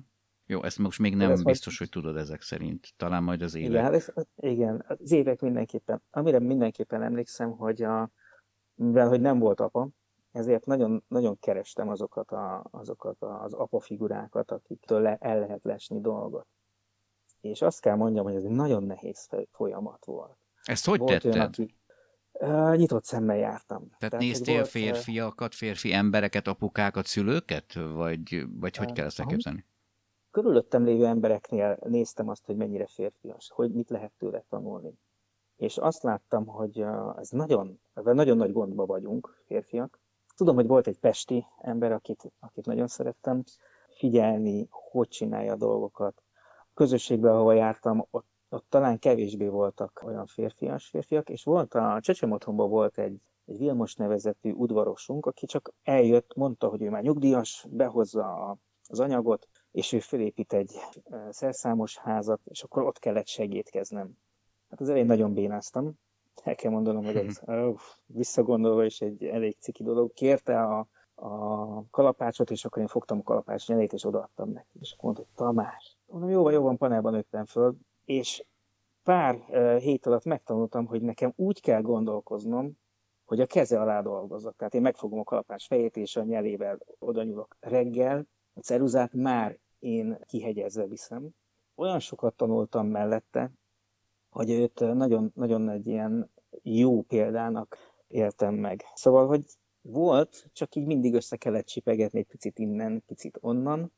Jó, ezt most még nem majd- biztos, hogy tudod ezek szerint. Talán majd az Igen, évek. hát ez, igen, az évek mindenképpen. Amire mindenképpen emlékszem, hogy a, mivel hogy nem volt apa, ezért nagyon, nagyon kerestem azokat, a, azokat az apa figurákat, akiktől le, el lehet lesni dolgot. És azt kell mondjam, hogy ez egy nagyon nehéz folyamat volt. Ezt hogy volt tetted? aki, uh, nyitott szemmel jártam. Tehát hogy néztél volt, férfiakat, férfi embereket, apukákat, szülőket? Vagy, vagy hogy Ö, kell ezt elképzelni? körülöttem lévő embereknél néztem azt, hogy mennyire férfias, hogy mit lehet tőle tanulni. És azt láttam, hogy uh, ez nagyon, nagyon nagy gondba vagyunk, férfiak. Tudom, hogy volt egy pesti ember, akit, akit nagyon szerettem, figyelni, hogy csinálja a dolgokat. A közösségben, ahol jártam, ott, ott talán kevésbé voltak olyan férfias férfiak, és volt a Csecsemotthonban otthonban volt egy, egy Vilmos nevezetű udvarosunk, aki csak eljött, mondta, hogy ő már nyugdíjas, behozza a, az anyagot, és ő felépít egy szerszámos házat, és akkor ott kellett segítkeznem. Hát az elején nagyon bénáztam, el kell mondanom, hogy ez uh, visszagondolva is egy elég ciki dolog. Kérte a, a kalapácsot, és akkor én fogtam a kalapács nyelét, és odaadtam neki. És akkor mondta, Tamás. Mondom, jó van, jó van, panelban nőttem föl. És pár hét alatt megtanultam, hogy nekem úgy kell gondolkoznom, hogy a keze alá dolgozok. Tehát én megfogom a kalapács fejét, és a nyelével oda nyúlok reggel, a ceruzát már én kihegyezve viszem. Olyan sokat tanultam mellette, hogy őt nagyon, nagyon egy ilyen jó példának éltem meg. Szóval, hogy volt, csak így mindig össze kellett csipegetni egy picit innen, picit onnan,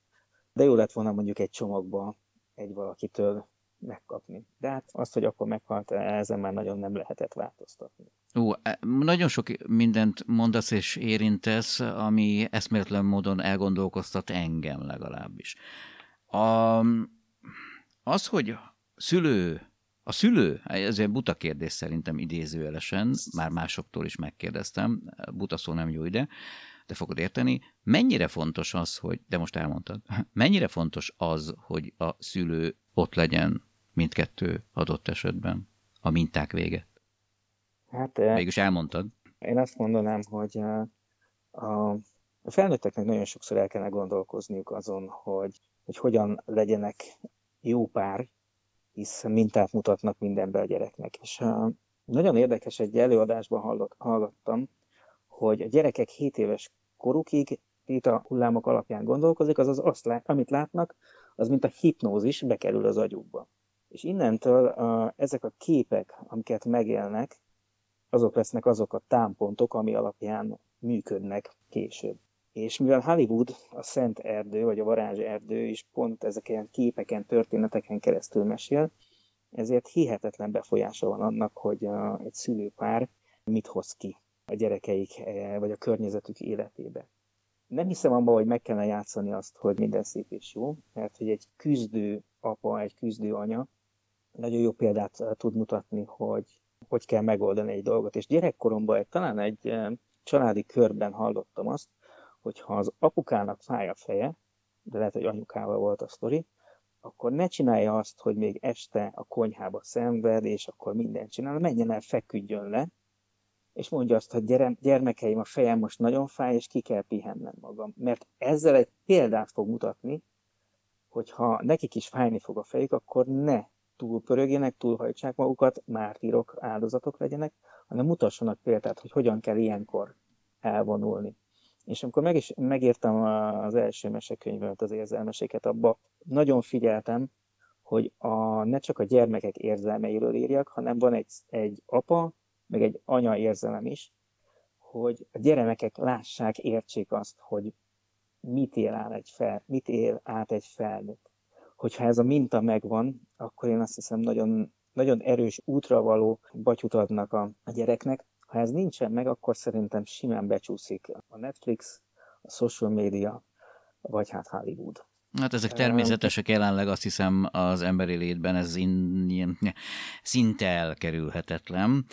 de jó lett volna mondjuk egy csomagba egy valakitől megkapni. De hát azt, hogy akkor meghalt, ezen már nagyon nem lehetett változtatni. Ó, e- nagyon sok mindent mondasz és érintesz, ami eszméletlen módon elgondolkoztat engem legalábbis. A, az, hogy szülő, a szülő, ez egy buta kérdés szerintem idézőjelesen, már másoktól is megkérdeztem, buta szó nem jó ide, de fogod érteni, mennyire fontos az, hogy, de most elmondtad, mennyire fontos az, hogy a szülő ott legyen mindkettő adott esetben a minták vége? Hát eh, Mégis elmondtad. én azt mondanám, hogy eh, a, a felnőtteknek nagyon sokszor el kellene gondolkozniuk azon, hogy, hogy hogyan legyenek jó pár, hisz mintát mutatnak mindenbe a gyereknek. És uh, nagyon érdekes, egy előadásban hallott, hallgattam, hogy a gyerekek 7 éves korukig itt a hullámok alapján gondolkozik, azaz azt lát, amit látnak, az mint a hipnózis bekerül az agyukba. És innentől uh, ezek a képek, amiket megélnek, azok lesznek azok a támpontok, ami alapján működnek később. És mivel Hollywood, a Szent Erdő, vagy a Varázs Erdő is pont ezeken képeken, történeteken keresztül mesél, ezért hihetetlen befolyása van annak, hogy a, egy szülőpár mit hoz ki a gyerekeik eh, vagy a környezetük életébe. Nem hiszem abban, hogy meg kellene játszani azt, hogy minden szép és jó, mert hogy egy küzdő apa, egy küzdő anya nagyon jó példát eh, tud mutatni, hogy hogy kell megoldani egy dolgot. És gyerekkoromban egy, talán egy eh, családi körben hallottam azt, hogy ha az apukának fáj a feje, de lehet, hogy anyukával volt a sztori, akkor ne csinálja azt, hogy még este a konyhába szenved, és akkor mindent csinál, menjen el, feküdjön le, és mondja azt, hogy gyere, gyermekeim, a fejem most nagyon fáj, és ki kell pihennem magam. Mert ezzel egy példát fog mutatni, hogy ha nekik is fájni fog a fejük, akkor ne túl pörögjenek, túlhajtsák magukat, mártírok, áldozatok legyenek, hanem mutassanak példát, hogy hogyan kell ilyenkor elvonulni. És amikor meg is megírtam az első mesekönyvemet, az érzelmeséket, abba nagyon figyeltem, hogy a, ne csak a gyermekek érzelmeiről írjak, hanem van egy, egy apa, meg egy anya érzelem is, hogy a gyermekek lássák, értsék azt, hogy mit él át egy, fel, mit él át egy felnőtt. Hogyha ez a minta megvan, akkor én azt hiszem nagyon, nagyon erős útra való batyut adnak a, a gyereknek. Ha ez nincsen meg, akkor szerintem simán becsúszik a Netflix, a social media, vagy hát Hollywood. Hát ezek természetesek jelenleg azt hiszem az emberi létben, ez in, ilyen, szinte elkerülhetetlen.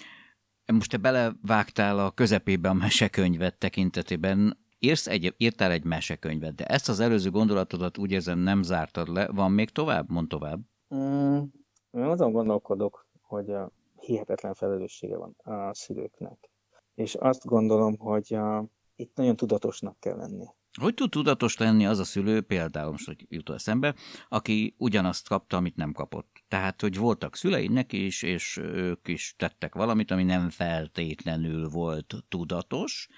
Most te belevágtál a közepébe a mesekönyvet tekintetében, írsz egy, írtál egy mesekönyvet, de ezt az előző gondolatodat úgy érzem nem zártad le. Van még tovább? Mond tovább. Mm, én azon gondolkodok, hogy a hihetetlen felelőssége van a szülőknek. És azt gondolom, hogy a, itt nagyon tudatosnak kell lenni. Hogy tud tudatos lenni az a szülő, például most hogy jut eszembe, aki ugyanazt kapta, amit nem kapott. Tehát, hogy voltak szüleinek is, és ők is tettek valamit, ami nem feltétlenül volt tudatos,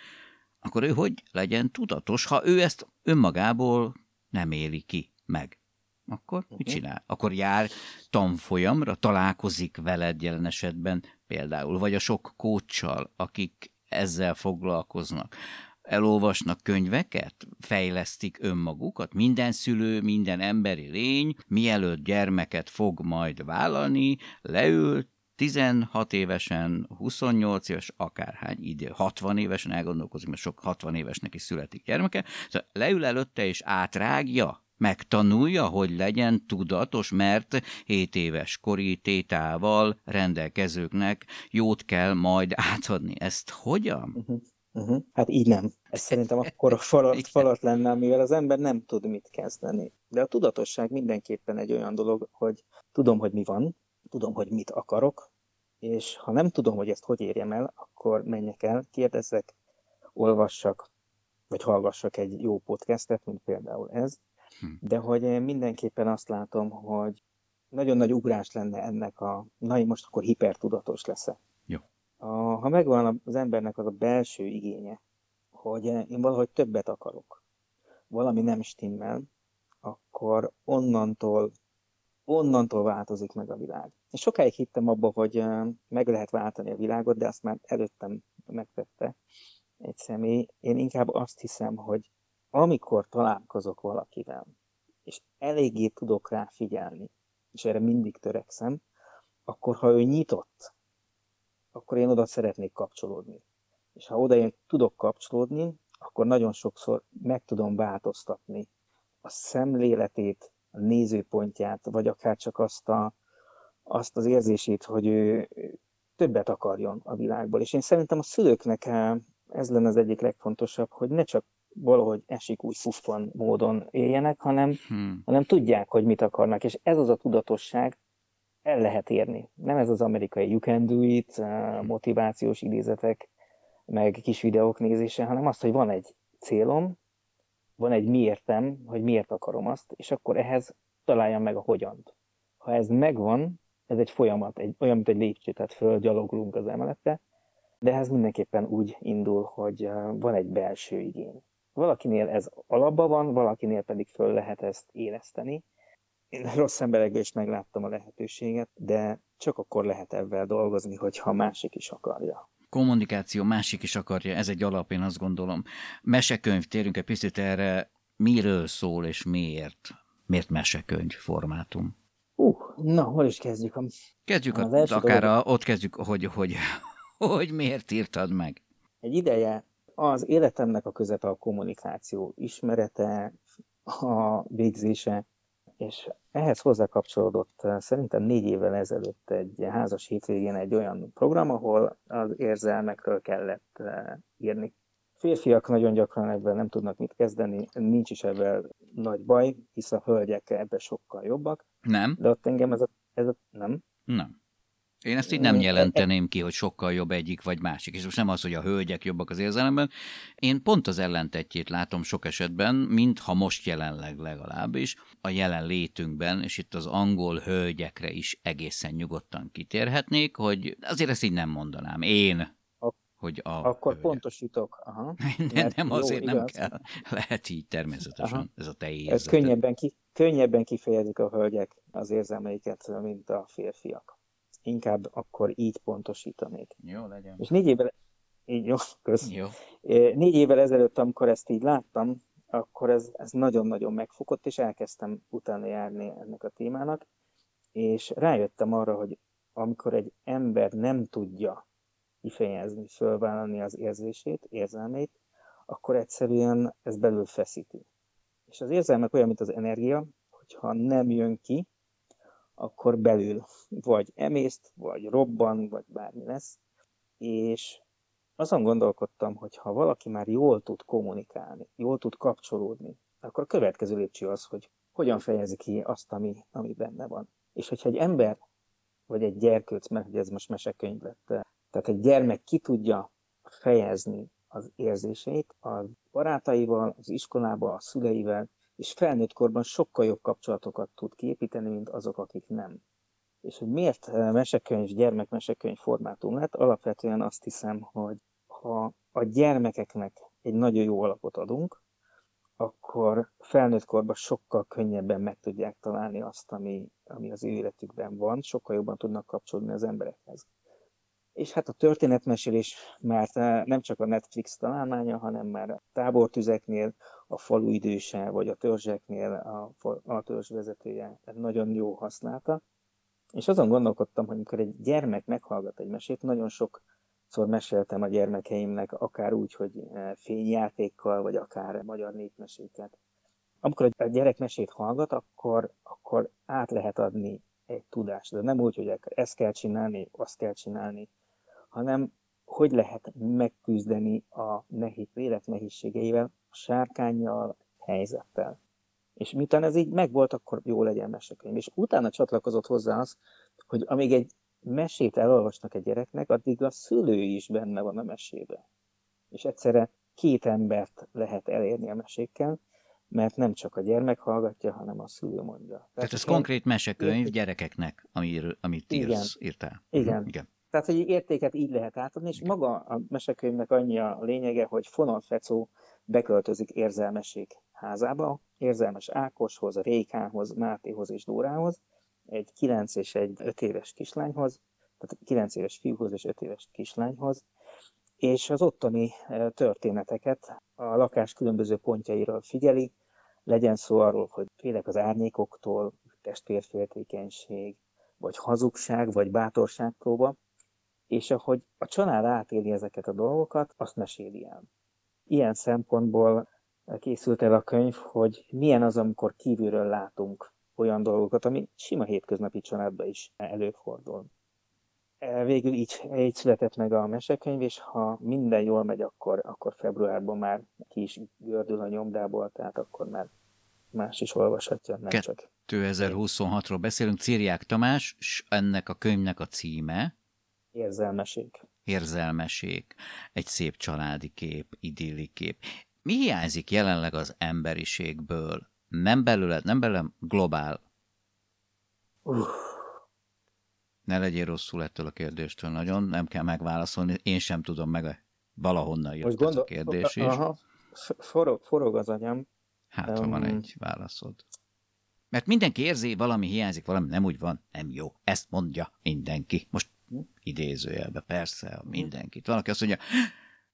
akkor ő hogy legyen tudatos, ha ő ezt önmagából nem éli ki meg? Akkor uh-huh. mit csinál? Akkor jár tanfolyamra, találkozik veled jelen esetben például, vagy a sok kócsal, akik ezzel foglalkoznak elolvasnak könyveket, fejlesztik önmagukat, minden szülő, minden emberi lény, mielőtt gyermeket fog majd vállalni, leül 16 évesen, 28 éves, akárhány idő, 60 évesen elgondolkozik, mert sok 60 évesnek is születik gyermeke, szóval leül előtte és átrágja megtanulja, hogy legyen tudatos, mert 7 éves kori tétával rendelkezőknek jót kell majd átadni. Ezt hogyan? Uh-huh. Uh-huh. Hát így nem. Ez szerintem akkor a falat, falat lenne, amivel az ember nem tud mit kezdeni. De a tudatosság mindenképpen egy olyan dolog, hogy tudom, hogy mi van, tudom, hogy mit akarok, és ha nem tudom, hogy ezt hogy érjem el, akkor menjek el, kérdezzek, olvassak, vagy hallgassak egy jó podcastet, mint például ez, hm. de hogy én mindenképpen azt látom, hogy nagyon nagy ugrás lenne ennek a, na én most akkor hipertudatos leszek. A, ha megvan az embernek az a belső igénye, hogy én valahogy többet akarok, valami nem stimmel, akkor onnantól, onnantól változik meg a világ. És sokáig hittem abba, hogy meg lehet váltani a világot, de azt már előttem megtette egy személy. Én inkább azt hiszem, hogy amikor találkozok valakivel, és eléggé tudok rá figyelni, és erre mindig törekszem, akkor ha ő nyitott, akkor én oda szeretnék kapcsolódni. És ha oda én tudok kapcsolódni, akkor nagyon sokszor meg tudom változtatni a szemléletét, a nézőpontját, vagy akár csak azt, a, azt az érzését, hogy ő többet akarjon a világból. És én szerintem a szülőknek ez lenne az egyik legfontosabb, hogy ne csak valahogy esik úgy fuffan módon éljenek, hanem, hmm. hanem tudják, hogy mit akarnak. És ez az a tudatosság, el lehet érni. Nem ez az amerikai you can do it, motivációs idézetek, meg kis videók nézése, hanem az, hogy van egy célom, van egy miértem, hogy miért akarom azt, és akkor ehhez találjam meg a hogyant. Ha ez megvan, ez egy folyamat, egy, olyan, mint egy lépcső, tehát fölgyaloglunk az emelete, de ez mindenképpen úgy indul, hogy van egy belső igény. Valakinél ez alapban van, valakinél pedig föl lehet ezt éleszteni. Én rossz emberekből is megláttam a lehetőséget, de csak akkor lehet ebben dolgozni, hogyha másik is akarja kommunikáció másik is akarja, ez egy alap, én azt gondolom. Mesekönyv, térünk egy picit erre, miről szól és miért? Miért mesekönyv formátum? Uh, na, hol is kezdjük? Kezdjük, az a, akár dolog... a, ott kezdjük, hogy, hogy, hogy miért írtad meg. Egy ideje az életemnek a közete a kommunikáció ismerete, a végzése, és ehhez hozzá kapcsolódott eh, szerintem négy évvel ezelőtt egy házas hétvégén egy olyan program, ahol az érzelmekről kellett eh, írni. Férfiak nagyon gyakran ebben nem tudnak mit kezdeni, nincs is ebben nagy baj, hisz a hölgyek ebben sokkal jobbak. Nem. De ott engem ez a, ez a nem. Nem. Én ezt így nem jelenteném ki, hogy sokkal jobb egyik vagy másik. És most nem az, hogy a hölgyek jobbak az érzelemben. Én pont az ellentetjét látom sok esetben, mintha most jelenleg legalábbis a jelen létünkben, és itt az angol hölgyekre is egészen nyugodtan kitérhetnék, hogy azért ezt így nem mondanám. Én hogy a Akkor hölgyek. pontosítok. Aha. nem, nem azért jó, nem igaz. kell. Lehet így természetesen, Aha. ez a te érzeted. Ez könnyebben, ki, könnyebben kifejezik a hölgyek az érzelmeiket, mint a férfiak inkább akkor így pontosítanék. Jó, legyen. És négy évvel, így jó, kösz. Jó. Négy évvel ezelőtt, amikor ezt így láttam, akkor ez, ez nagyon-nagyon megfogott, és elkezdtem utána járni ennek a témának, és rájöttem arra, hogy amikor egy ember nem tudja kifejezni, fölvállalni az érzését, érzelmét, akkor egyszerűen ez belül feszíti. És az érzelmek olyan, mint az energia, hogyha nem jön ki, akkor belül vagy emészt, vagy robban, vagy bármi lesz. És azon gondolkodtam, hogy ha valaki már jól tud kommunikálni, jól tud kapcsolódni, akkor a következő lépcső az, hogy hogyan fejezi ki azt, ami, ami benne van. És hogyha egy ember, vagy egy gyerkőc, mert ugye ez most mesekönyv lett, tehát egy gyermek ki tudja fejezni az érzéseit a barátaival, az iskolában, a szüleivel, és felnőtt korban sokkal jobb kapcsolatokat tud képíteni, mint azok, akik nem. És hogy miért mesekönyv, gyermekmesekönyv formátum lett, alapvetően azt hiszem, hogy ha a gyermekeknek egy nagyon jó alapot adunk, akkor felnőtt korban sokkal könnyebben meg tudják találni azt, ami, ami az életükben van, sokkal jobban tudnak kapcsolódni az emberekhez. És hát a történetmesélés már nem csak a Netflix találmánya, hanem már a tábortüzeknél, a falu időse, vagy a törzseknél a, a törzs vezetője nagyon jó használta. És azon gondolkodtam, hogy amikor egy gyermek meghallgat egy mesét, nagyon sok Szóval meséltem a gyermekeimnek, akár úgy, hogy e, fényjátékkal, vagy akár magyar népmeséket. Amikor a gyerek mesét hallgat, akkor, akkor át lehet adni egy tudást. De nem úgy, hogy ezt kell csinálni, azt kell csinálni, hanem hogy lehet megküzdeni a nehéz, élet nehézségeivel, a sárkányjal, helyzettel. És miután ez így megvolt, akkor jó legyen mesekönyv. És utána csatlakozott hozzá az, hogy amíg egy mesét elolvasnak egy gyereknek, addig a szülő is benne van a mesébe. És egyszerre két embert lehet elérni a mesékkel, mert nem csak a gyermek hallgatja, hanem a szülő mondja. Tehát, Tehát ez én... konkrét mesekönyv gyerekeknek, amir, amit írsz, Igen. írtál. Igen. Igen. Tehát, hogy értéket így lehet átadni, és maga a mesekönyvnek annyi a lényege, hogy Fonal Fecó beköltözik érzelmesék házába, érzelmes Ákoshoz, Rékához, Mátéhoz és Dórához, egy 9 és egy 5 éves kislányhoz, tehát 9 éves fiúhoz és 5 éves kislányhoz, és az ottani e, történeteket a lakás különböző pontjairól figyeli, legyen szó arról, hogy félek az árnyékoktól, testvérféltékenység, vagy hazugság, vagy bátorságpróba, és ahogy a család átéli ezeket a dolgokat, azt meséli el. Ilyen szempontból készült el a könyv, hogy milyen az, amikor kívülről látunk olyan dolgokat, ami sima hétköznapi családban is előfordul. E, végül így, így született meg a mesekönyv, és ha minden jól megy, akkor, akkor februárban már ki is gördül a nyomdából, tehát akkor már más is olvashatja, nem csak. 2026-ról beszélünk, Círiák Tamás, és ennek a könyvnek a címe? Érzelmesék. Érzelmesék. Egy szép családi kép, idilli kép. Mi hiányzik jelenleg az emberiségből? Nem belőled, nem belőlem, globál. Uh. Ne legyél rosszul ettől a kérdéstől nagyon, nem kell megválaszolni, én sem tudom meg, valahonnan jött Most gondol... ez a kérdés is. Aha, forog, forog az anyám. Hát, um... van egy válaszod. Mert mindenki érzi, valami hiányzik, valami nem úgy van, nem jó. Ezt mondja mindenki. Most? Idézőjelbe, persze, mindenkit. Valaki azt mondja,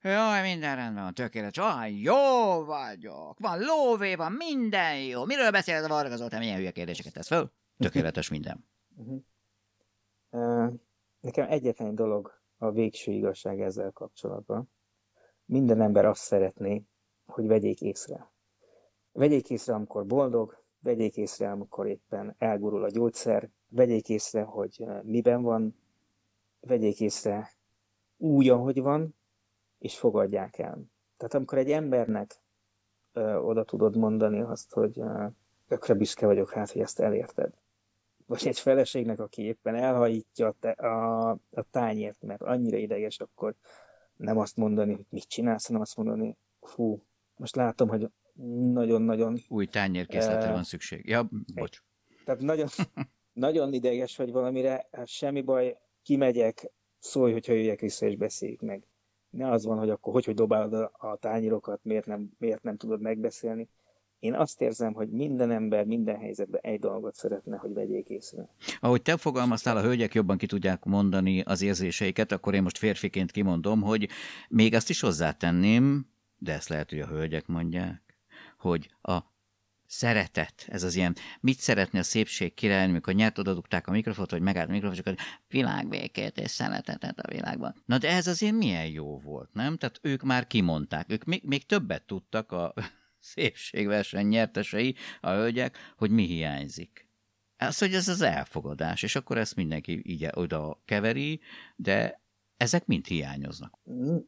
Jaj, minden rendben van, tökéletes. Ah, jó vagyok. Van lóvé, van minden jó. Miről beszéled a Varga Zoltán? Milyen hülye kérdéseket tesz föl? Tökéletes minden. Uh, nekem egyetlen dolog a végső igazság ezzel kapcsolatban. Minden ember azt szeretné, hogy vegyék észre. Vegyék észre, amikor boldog, vegyék észre, amikor éppen elgurul a gyógyszer, vegyék észre, hogy miben van, vegyék észre úgy, ahogy van, és fogadják el. Tehát amikor egy embernek ö, oda tudod mondani azt, hogy ö, ökre büszke vagyok, hát, hogy ezt elérted. Vagy egy feleségnek, aki éppen elhajítja a, te, a, a tányért, mert annyira ideges, akkor nem azt mondani, hogy mit csinálsz, hanem azt mondani, fú, most látom, hogy nagyon-nagyon... Új tányérkészletre uh, van szükség. Ja, bocs. Tehát nagyon, nagyon ideges vagy valamire, hát semmi baj, kimegyek, szólj, hogyha jöjjek vissza és beszéljük meg ne az van, hogy akkor hogy, hogy dobálod a, a miért nem, miért nem tudod megbeszélni. Én azt érzem, hogy minden ember minden helyzetben egy dolgot szeretne, hogy vegyék észre. Ahogy te fogalmaztál, a hölgyek jobban ki tudják mondani az érzéseiket, akkor én most férfiként kimondom, hogy még azt is hozzátenném, de ezt lehet, hogy a hölgyek mondják, hogy a szeretet, ez az ilyen, mit szeretne a szépség király, amikor nyert odadugták a mikrofont, vagy megállt a mikrofon, és akkor világbékét és szeretetet a világban. Na de ez azért milyen jó volt, nem? Tehát ők már kimondták, ők még, még többet tudtak a szépségverseny nyertesei, a hölgyek, hogy mi hiányzik. Az, hogy ez az elfogadás, és akkor ezt mindenki így oda keveri, de ezek mind hiányoznak.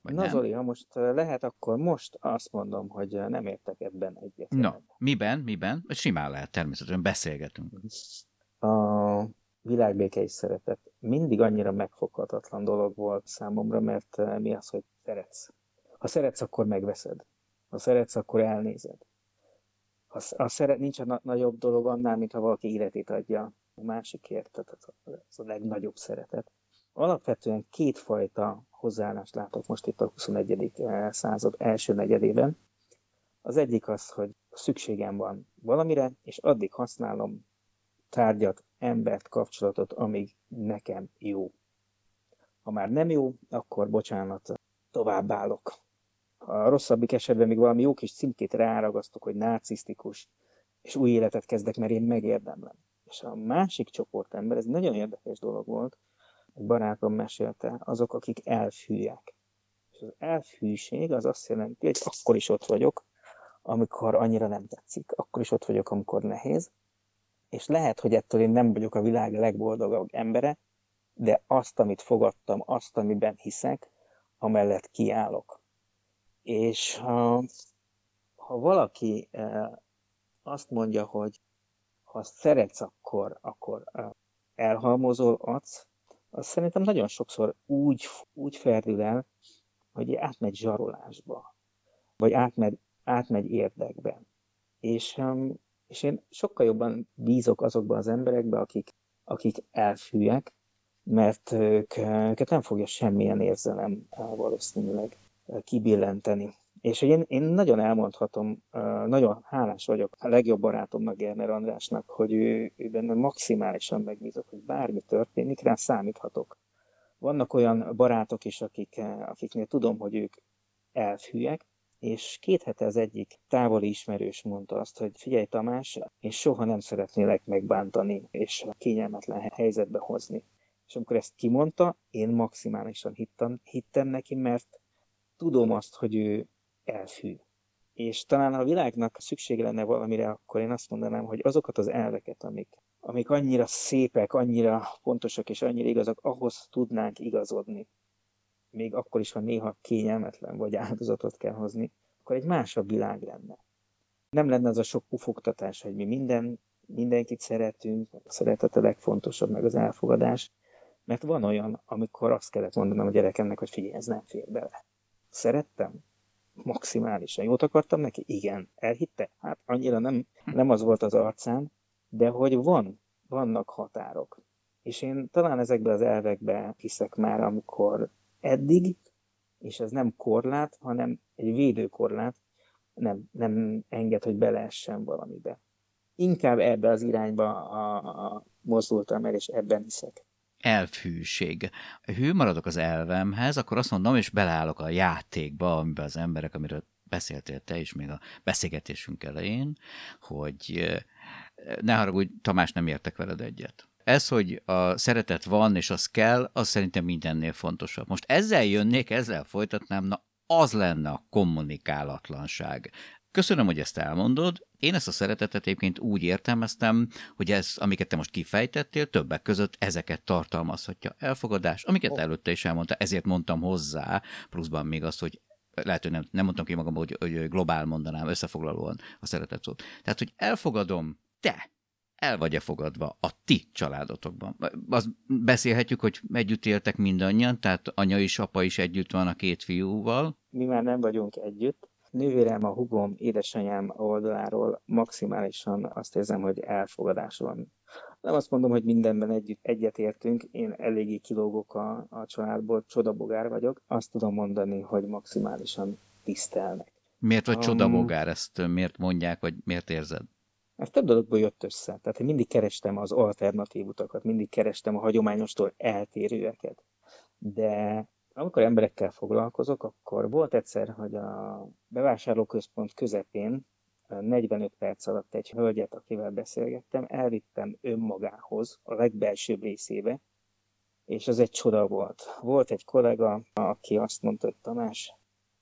Vagy Na nem? Zoli, ha most lehet, akkor most azt mondom, hogy nem értek ebben egyet. Na, miben, miben? Simán lehet, természetesen beszélgetünk. A, világbéke és szeretet mindig annyira megfoghatatlan dolog volt számomra, mert mi az, hogy szeretsz. Ha szeretsz, akkor megveszed. Ha szeretsz, akkor elnézed. Ha, ha szeret, nincs a na- nagyobb dolog annál, mint ha valaki életét adja a másikért, tehát ez a legnagyobb szeretet. Alapvetően kétfajta hozzáállást látok most itt a 21. Eh, század első negyedében. Az egyik az, hogy szükségem van valamire, és addig használom tárgyat, embert, kapcsolatot, amíg nekem jó. Ha már nem jó, akkor bocsánat, továbbállok. A rosszabbik esetben még valami jó kis címkét ráragasztok, hogy narcisztikus, és új életet kezdek, mert én megérdemlem. És a másik csoport ember, ez nagyon érdekes dolog volt, barátom mesélte, azok, akik elfűják. És az elfűség az azt jelenti, hogy akkor is ott vagyok, amikor annyira nem tetszik, akkor is ott vagyok, amikor nehéz, és lehet, hogy ettől én nem vagyok a világ legboldogabb embere, de azt, amit fogadtam, azt, amiben hiszek, amellett kiállok. És ha, ha valaki azt mondja, hogy ha szeretsz, akkor, akkor elhalmozol, adsz, az szerintem nagyon sokszor úgy, úgy ferdül el, hogy átmegy zsarolásba, vagy átmegy, átmegy érdekbe. És, és én sokkal jobban bízok azokban az emberekbe, akik, akik elfűek, mert ők, őket nem fogja semmilyen érzelem valószínűleg kibillenteni. És én, én nagyon elmondhatom, nagyon hálás vagyok a legjobb barátomnak, Gerner Andrásnak, hogy ő, ő benne maximálisan megbízok, hogy bármi történik, rá számíthatok. Vannak olyan barátok is, akik, akiknél tudom, hogy ők elfűek, és két hete az egyik távoli ismerős mondta azt, hogy figyelj Tamás, én soha nem szeretnélek megbántani, és kényelmetlen helyzetbe hozni. És amikor ezt kimondta, én maximálisan hittem, hittem neki, mert tudom azt, hogy ő elfű. És talán a világnak szükség lenne valamire, akkor én azt mondanám, hogy azokat az elveket, amik, amik annyira szépek, annyira fontosak és annyira igazak, ahhoz tudnánk igazodni. Még akkor is, ha néha kényelmetlen vagy áldozatot kell hozni, akkor egy másabb világ lenne. Nem lenne az a sok pufogtatás, hogy mi minden, mindenkit szeretünk, a szeretet a legfontosabb, meg az elfogadás, mert van olyan, amikor azt kellett mondanom a gyerekemnek, hogy figyelj, ez nem fér bele. Szerettem? Maximálisan. Jót akartam neki? Igen. Elhitte? Hát annyira nem, nem az volt az arcán, de hogy van, vannak határok. És én talán ezekbe az elvekbe hiszek már, amikor eddig, és ez nem korlát, hanem egy védőkorlát, nem, nem enged, hogy beleessen valamibe. Inkább ebbe az irányba a, a mozdultam el, és ebben hiszek elfűség. Hű maradok az elvemhez, akkor azt mondom, és beleállok a játékba, amiben az emberek, amiről beszéltél te is még a beszélgetésünk elején, hogy ne haragudj, Tamás, nem értek veled egyet. Ez, hogy a szeretet van, és az kell, az szerintem mindennél fontosabb. Most ezzel jönnék, ezzel folytatnám, na az lenne a kommunikálatlanság. Köszönöm, hogy ezt elmondod. Én ezt a szeretetet egyébként úgy értelmeztem, hogy ez, amiket te most kifejtettél, többek között ezeket tartalmazhatja. Elfogadás, amiket oh. előtte is elmondta, ezért mondtam hozzá, pluszban még azt, hogy lehet, hogy nem, nem mondtam ki magam, hogy, hogy globál mondanám összefoglalóan a szeretet szót. Tehát, hogy elfogadom, te el vagy-e fogadva a ti családotokban? Az beszélhetjük, hogy együtt éltek mindannyian, tehát anya is, apa is együtt van a két fiúval. Mi már nem vagyunk együtt, nővérem, a hugom, édesanyám oldaláról maximálisan azt érzem, hogy elfogadás van. Nem azt mondom, hogy mindenben együtt egyetértünk, én eléggé kilógok a, a családból, csodabogár vagyok. Azt tudom mondani, hogy maximálisan tisztelnek. Miért vagy um, csodabogár, ezt miért mondják, vagy miért érzed? Ez több dologból jött össze. Tehát én mindig kerestem az alternatív utakat, mindig kerestem a hagyományostól eltérőeket. De amikor emberekkel foglalkozok, akkor volt egyszer, hogy a bevásárlóközpont közepén 45 perc alatt egy hölgyet, akivel beszélgettem, elvittem önmagához, a legbelsőbb részébe, és az egy csoda volt. Volt egy kollega, aki azt mondta, hogy Tamás,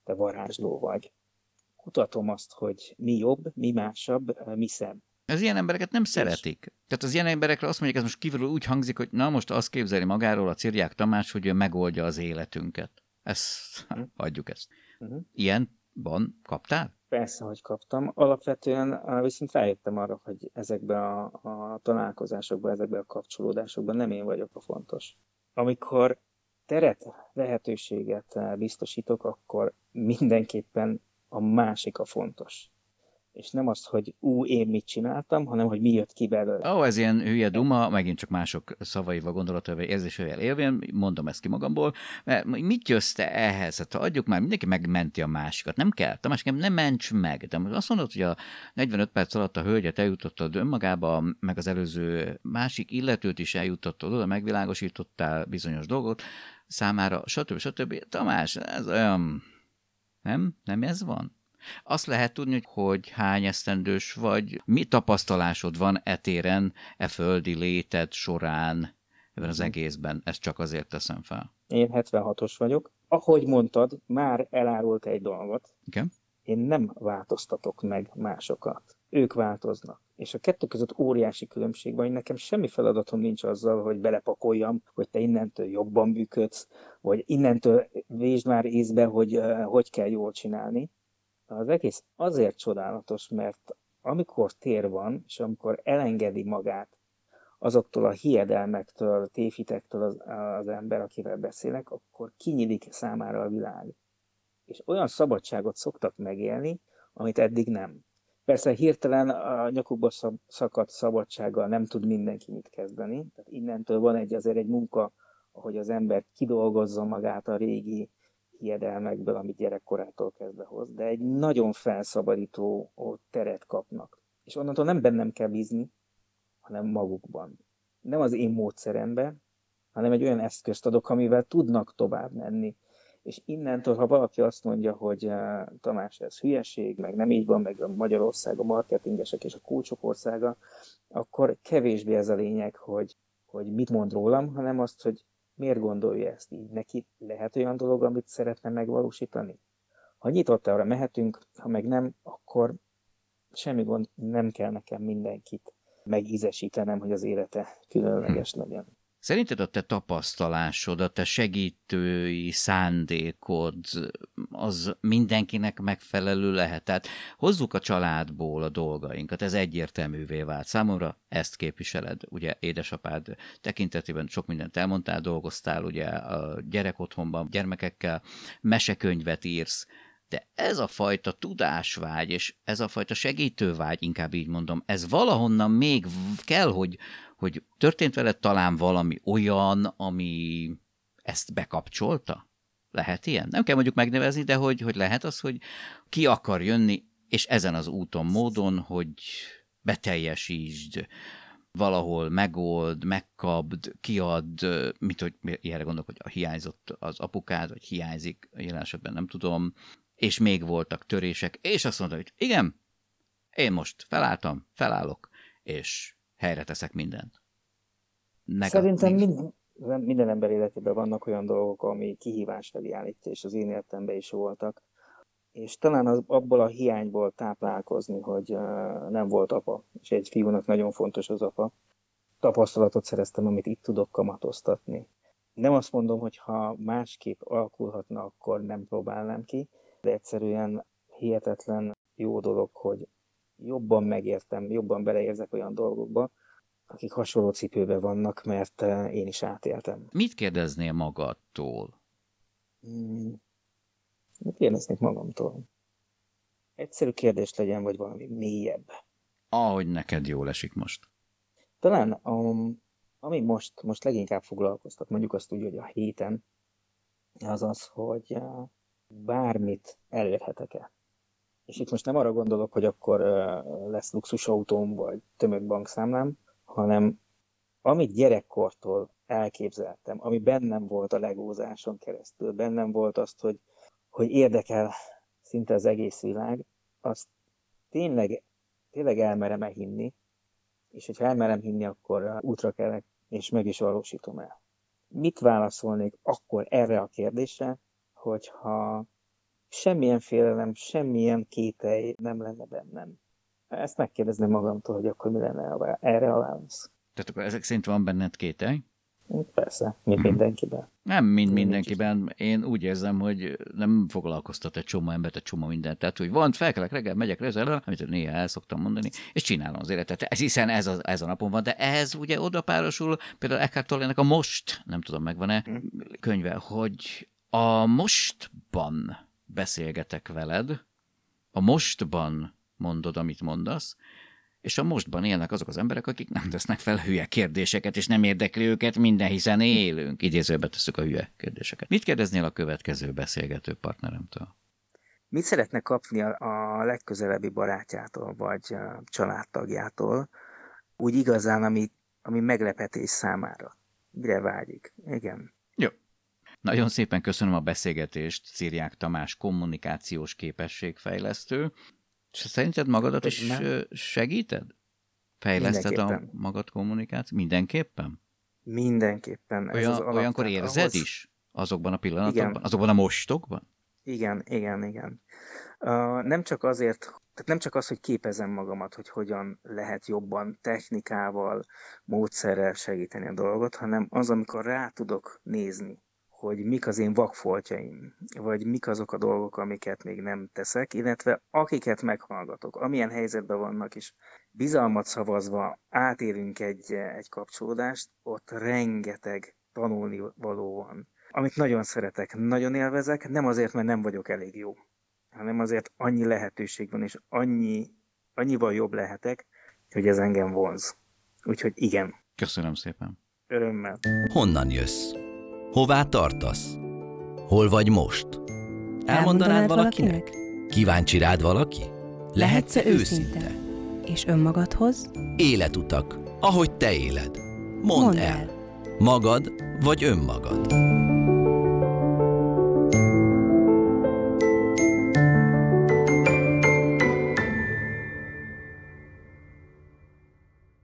te varázsló vagy. Kutatom azt, hogy mi jobb, mi másabb, mi szebb. Az ilyen embereket nem szeretik. Tehát az ilyen emberekre azt mondják, ez most kívülről úgy hangzik, hogy na most azt képzeli magáról a Cirják Tamás, hogy ő megoldja az életünket. Ezt, uh-huh. Mhm. adjuk ezt. Uh-huh. Ilyen van, kaptál? Persze, hogy kaptam. Alapvetően viszont rájöttem arra, hogy ezekben a, a találkozásokban, ezekben a kapcsolódásokban nem én vagyok a fontos. Amikor teret, lehetőséget biztosítok, akkor mindenképpen a másik a fontos és nem az, hogy ú, én mit csináltam, hanem hogy mi jött ki belőle. Ó, ez ilyen hülye duma, megint csak mások szavaival, gondolatával, érzésével élvén, mondom ezt ki magamból, mert mit jössz te ehhez? Hát adjuk már, mindenki megmenti a másikat, nem kell, Tamás, nem ments meg, de azt mondod, hogy a 45 perc alatt a hölgyet eljutottad önmagába, meg az előző másik illetőt is eljutottad oda, megvilágosítottál bizonyos dolgot számára, stb. stb. Tamás, ez olyan... Nem? Nem ez van? Azt lehet tudni, hogy hány esztendős vagy, mi tapasztalásod van etéren, e földi léted során, ebben az mhm. egészben. Ezt csak azért teszem fel. Én 76-os vagyok. Ahogy mondtad, már elárult egy dolgot. Igen. Én nem változtatok meg másokat. Ők változnak. És a kettő között óriási különbség van, hogy nekem semmi feladatom nincs azzal, hogy belepakoljam, hogy te innentől jobban működsz, vagy innentől vésd már észbe, hogy uh, hogy kell jól csinálni, az egész azért csodálatos, mert amikor tér van, és amikor elengedi magát azoktól a hiedelmektől, tévhitektől az, az ember, akivel beszélek, akkor kinyílik számára a világ. És olyan szabadságot szoktak megélni, amit eddig nem. Persze hirtelen a nyakukba szakadt szabadsággal nem tud mindenki mit kezdeni, tehát innentől van egy azért egy munka, hogy az ember kidolgozza magát a régi hiedelmekből, amit gyerekkorától kezdve hoz, de egy nagyon felszabadító teret kapnak. És onnantól nem bennem kell bízni, hanem magukban. Nem az én módszeremben, hanem egy olyan eszközt adok, amivel tudnak tovább menni. És innentől, ha valaki azt mondja, hogy Tamás, ez hülyeség, meg nem így van, meg a Magyarország, a marketingesek és a kulcsok országa, akkor kevésbé ez a lényeg, hogy, hogy mit mond rólam, hanem azt, hogy Miért gondolja ezt így? Neki lehet olyan dolog, amit szeretne megvalósítani? Ha nyitott arra mehetünk, ha meg nem, akkor semmi gond, nem kell nekem mindenkit megízesítenem, hogy az élete különleges legyen. Szerinted a te tapasztalásod, a te segítői szándékod, az mindenkinek megfelelő lehet? Tehát hozzuk a családból a dolgainkat, ez egyértelművé vált. Számomra ezt képviseled, ugye édesapád tekintetében sok mindent elmondtál, dolgoztál ugye a gyerek gyermekekkel, mesekönyvet írsz, de ez a fajta tudásvágy, és ez a fajta segítővágy, inkább így mondom, ez valahonnan még kell, hogy, hogy történt veled talán valami olyan, ami ezt bekapcsolta? Lehet ilyen? Nem kell mondjuk megnevezni, de hogy, hogy lehet az, hogy ki akar jönni, és ezen az úton, módon, hogy beteljesítsd, valahol megold, megkapd, kiad, mit, hogy ilyenre gondolok, hogy a hiányzott az apukád, vagy hiányzik, jelen nem tudom, és még voltak törések, és azt mondta, hogy igen, én most felálltam, felállok, és helyre teszek mindent. Negat, Szerintem minden, minden ember életében vannak olyan dolgok, ami kihívás felé állítja, és az én életemben is voltak. És talán az, abból a hiányból táplálkozni, hogy uh, nem volt apa, és egy fiúnak nagyon fontos az apa. Tapasztalatot szereztem, amit itt tudok kamatoztatni. Nem azt mondom, hogy ha másképp alakulhatna, akkor nem próbálnám ki, de egyszerűen hihetetlen jó dolog, hogy jobban megértem, jobban beleérzek olyan dolgokba, akik hasonló cipőben vannak, mert eh, én is átéltem. Mit kérdeznél magadtól? Hmm. Mit kérdeznék magamtól? Egyszerű kérdés legyen, vagy valami mélyebb. Ahogy neked jól esik most. Talán um, ami most, most leginkább foglalkoztat, mondjuk azt úgy, hogy a héten, az az, hogy uh, bármit elérhetek-e. És itt most nem arra gondolok, hogy akkor lesz luxusautóm, vagy tömött bankszámlám, hanem amit gyerekkortól elképzeltem, ami bennem volt a legózáson keresztül, bennem volt azt, hogy, hogy érdekel szinte az egész világ, azt tényleg, tényleg elmerem-e hinni, és hogyha elmerem hinni, akkor útra kelek, és meg is valósítom el. Mit válaszolnék akkor erre a kérdésre, hogyha semmilyen félelem, semmilyen kételj nem lenne bennem. Ezt megkérdezném magamtól, hogy akkor mi lenne erre a válasz. Tehát akkor ezek szerint van benned kételj? Persze, mint Mhm. mindenkiben. Nem Nincs mindenkiben. Én úgy érzem, hogy nem foglalkoztat egy csomó embert, egy csomó mindent. Tehát, hogy van, felkelek reggel, megyek reggel, amit néha el szoktam mondani, és csinálom az életet. Ez, hiszen ez a, ez a napon van, de ehhez ugye oda párosul, például Eckhart a Most, nem tudom, megvan-e Mhm. könyve, hogy a mostban beszélgetek veled, a mostban mondod, amit mondasz, és a mostban élnek azok az emberek, akik nem tesznek fel hülye kérdéseket, és nem érdekli őket minden, hiszen élünk. Idézőbe tesszük a hülye kérdéseket. Mit kérdeznél a következő beszélgető partneremtől? Mit szeretne kapni a, legközelebbi barátjától, vagy családtagjától, úgy igazán, ami, ami meglepetés számára? Mire vágyik? Igen. Nagyon szépen köszönöm a beszélgetést, Szíriák Tamás, kommunikációs képességfejlesztő. Szerinted magadat is Nem. segíted? Fejleszted a magad kommunikáció? Mindenképpen? Mindenképpen. Ez Olyan, az alap, olyankor érzed ahhoz- is? Azokban a pillanatokban? Igen. Azokban a mostokban? Igen, igen, igen. Uh, nem csak azért, tehát nem csak az, hogy képezem magamat, hogy hogyan lehet jobban technikával, módszerrel segíteni a dolgot, hanem az, amikor rá tudok nézni, hogy mik az én vakfoltjaim, vagy mik azok a dolgok, amiket még nem teszek, illetve akiket meghallgatok, amilyen helyzetben vannak is. Bizalmat szavazva átérünk egy, egy kapcsolódást, ott rengeteg tanulni való van amit nagyon szeretek, nagyon élvezek, nem azért, mert nem vagyok elég jó, hanem azért annyi lehetőség van, és annyi, annyival jobb lehetek, hogy ez engem vonz. Úgyhogy igen, Köszönöm szépen. örömmel. Honnan jössz? Hová tartasz? Hol vagy most? Elmondanád Elmondanád valakinek? Kíváncsi rád valaki? Lehetsz Lehetsz-e őszinte? És önmagadhoz? Életutak, ahogy te éled. Mondd Mondd el. el. Magad vagy önmagad?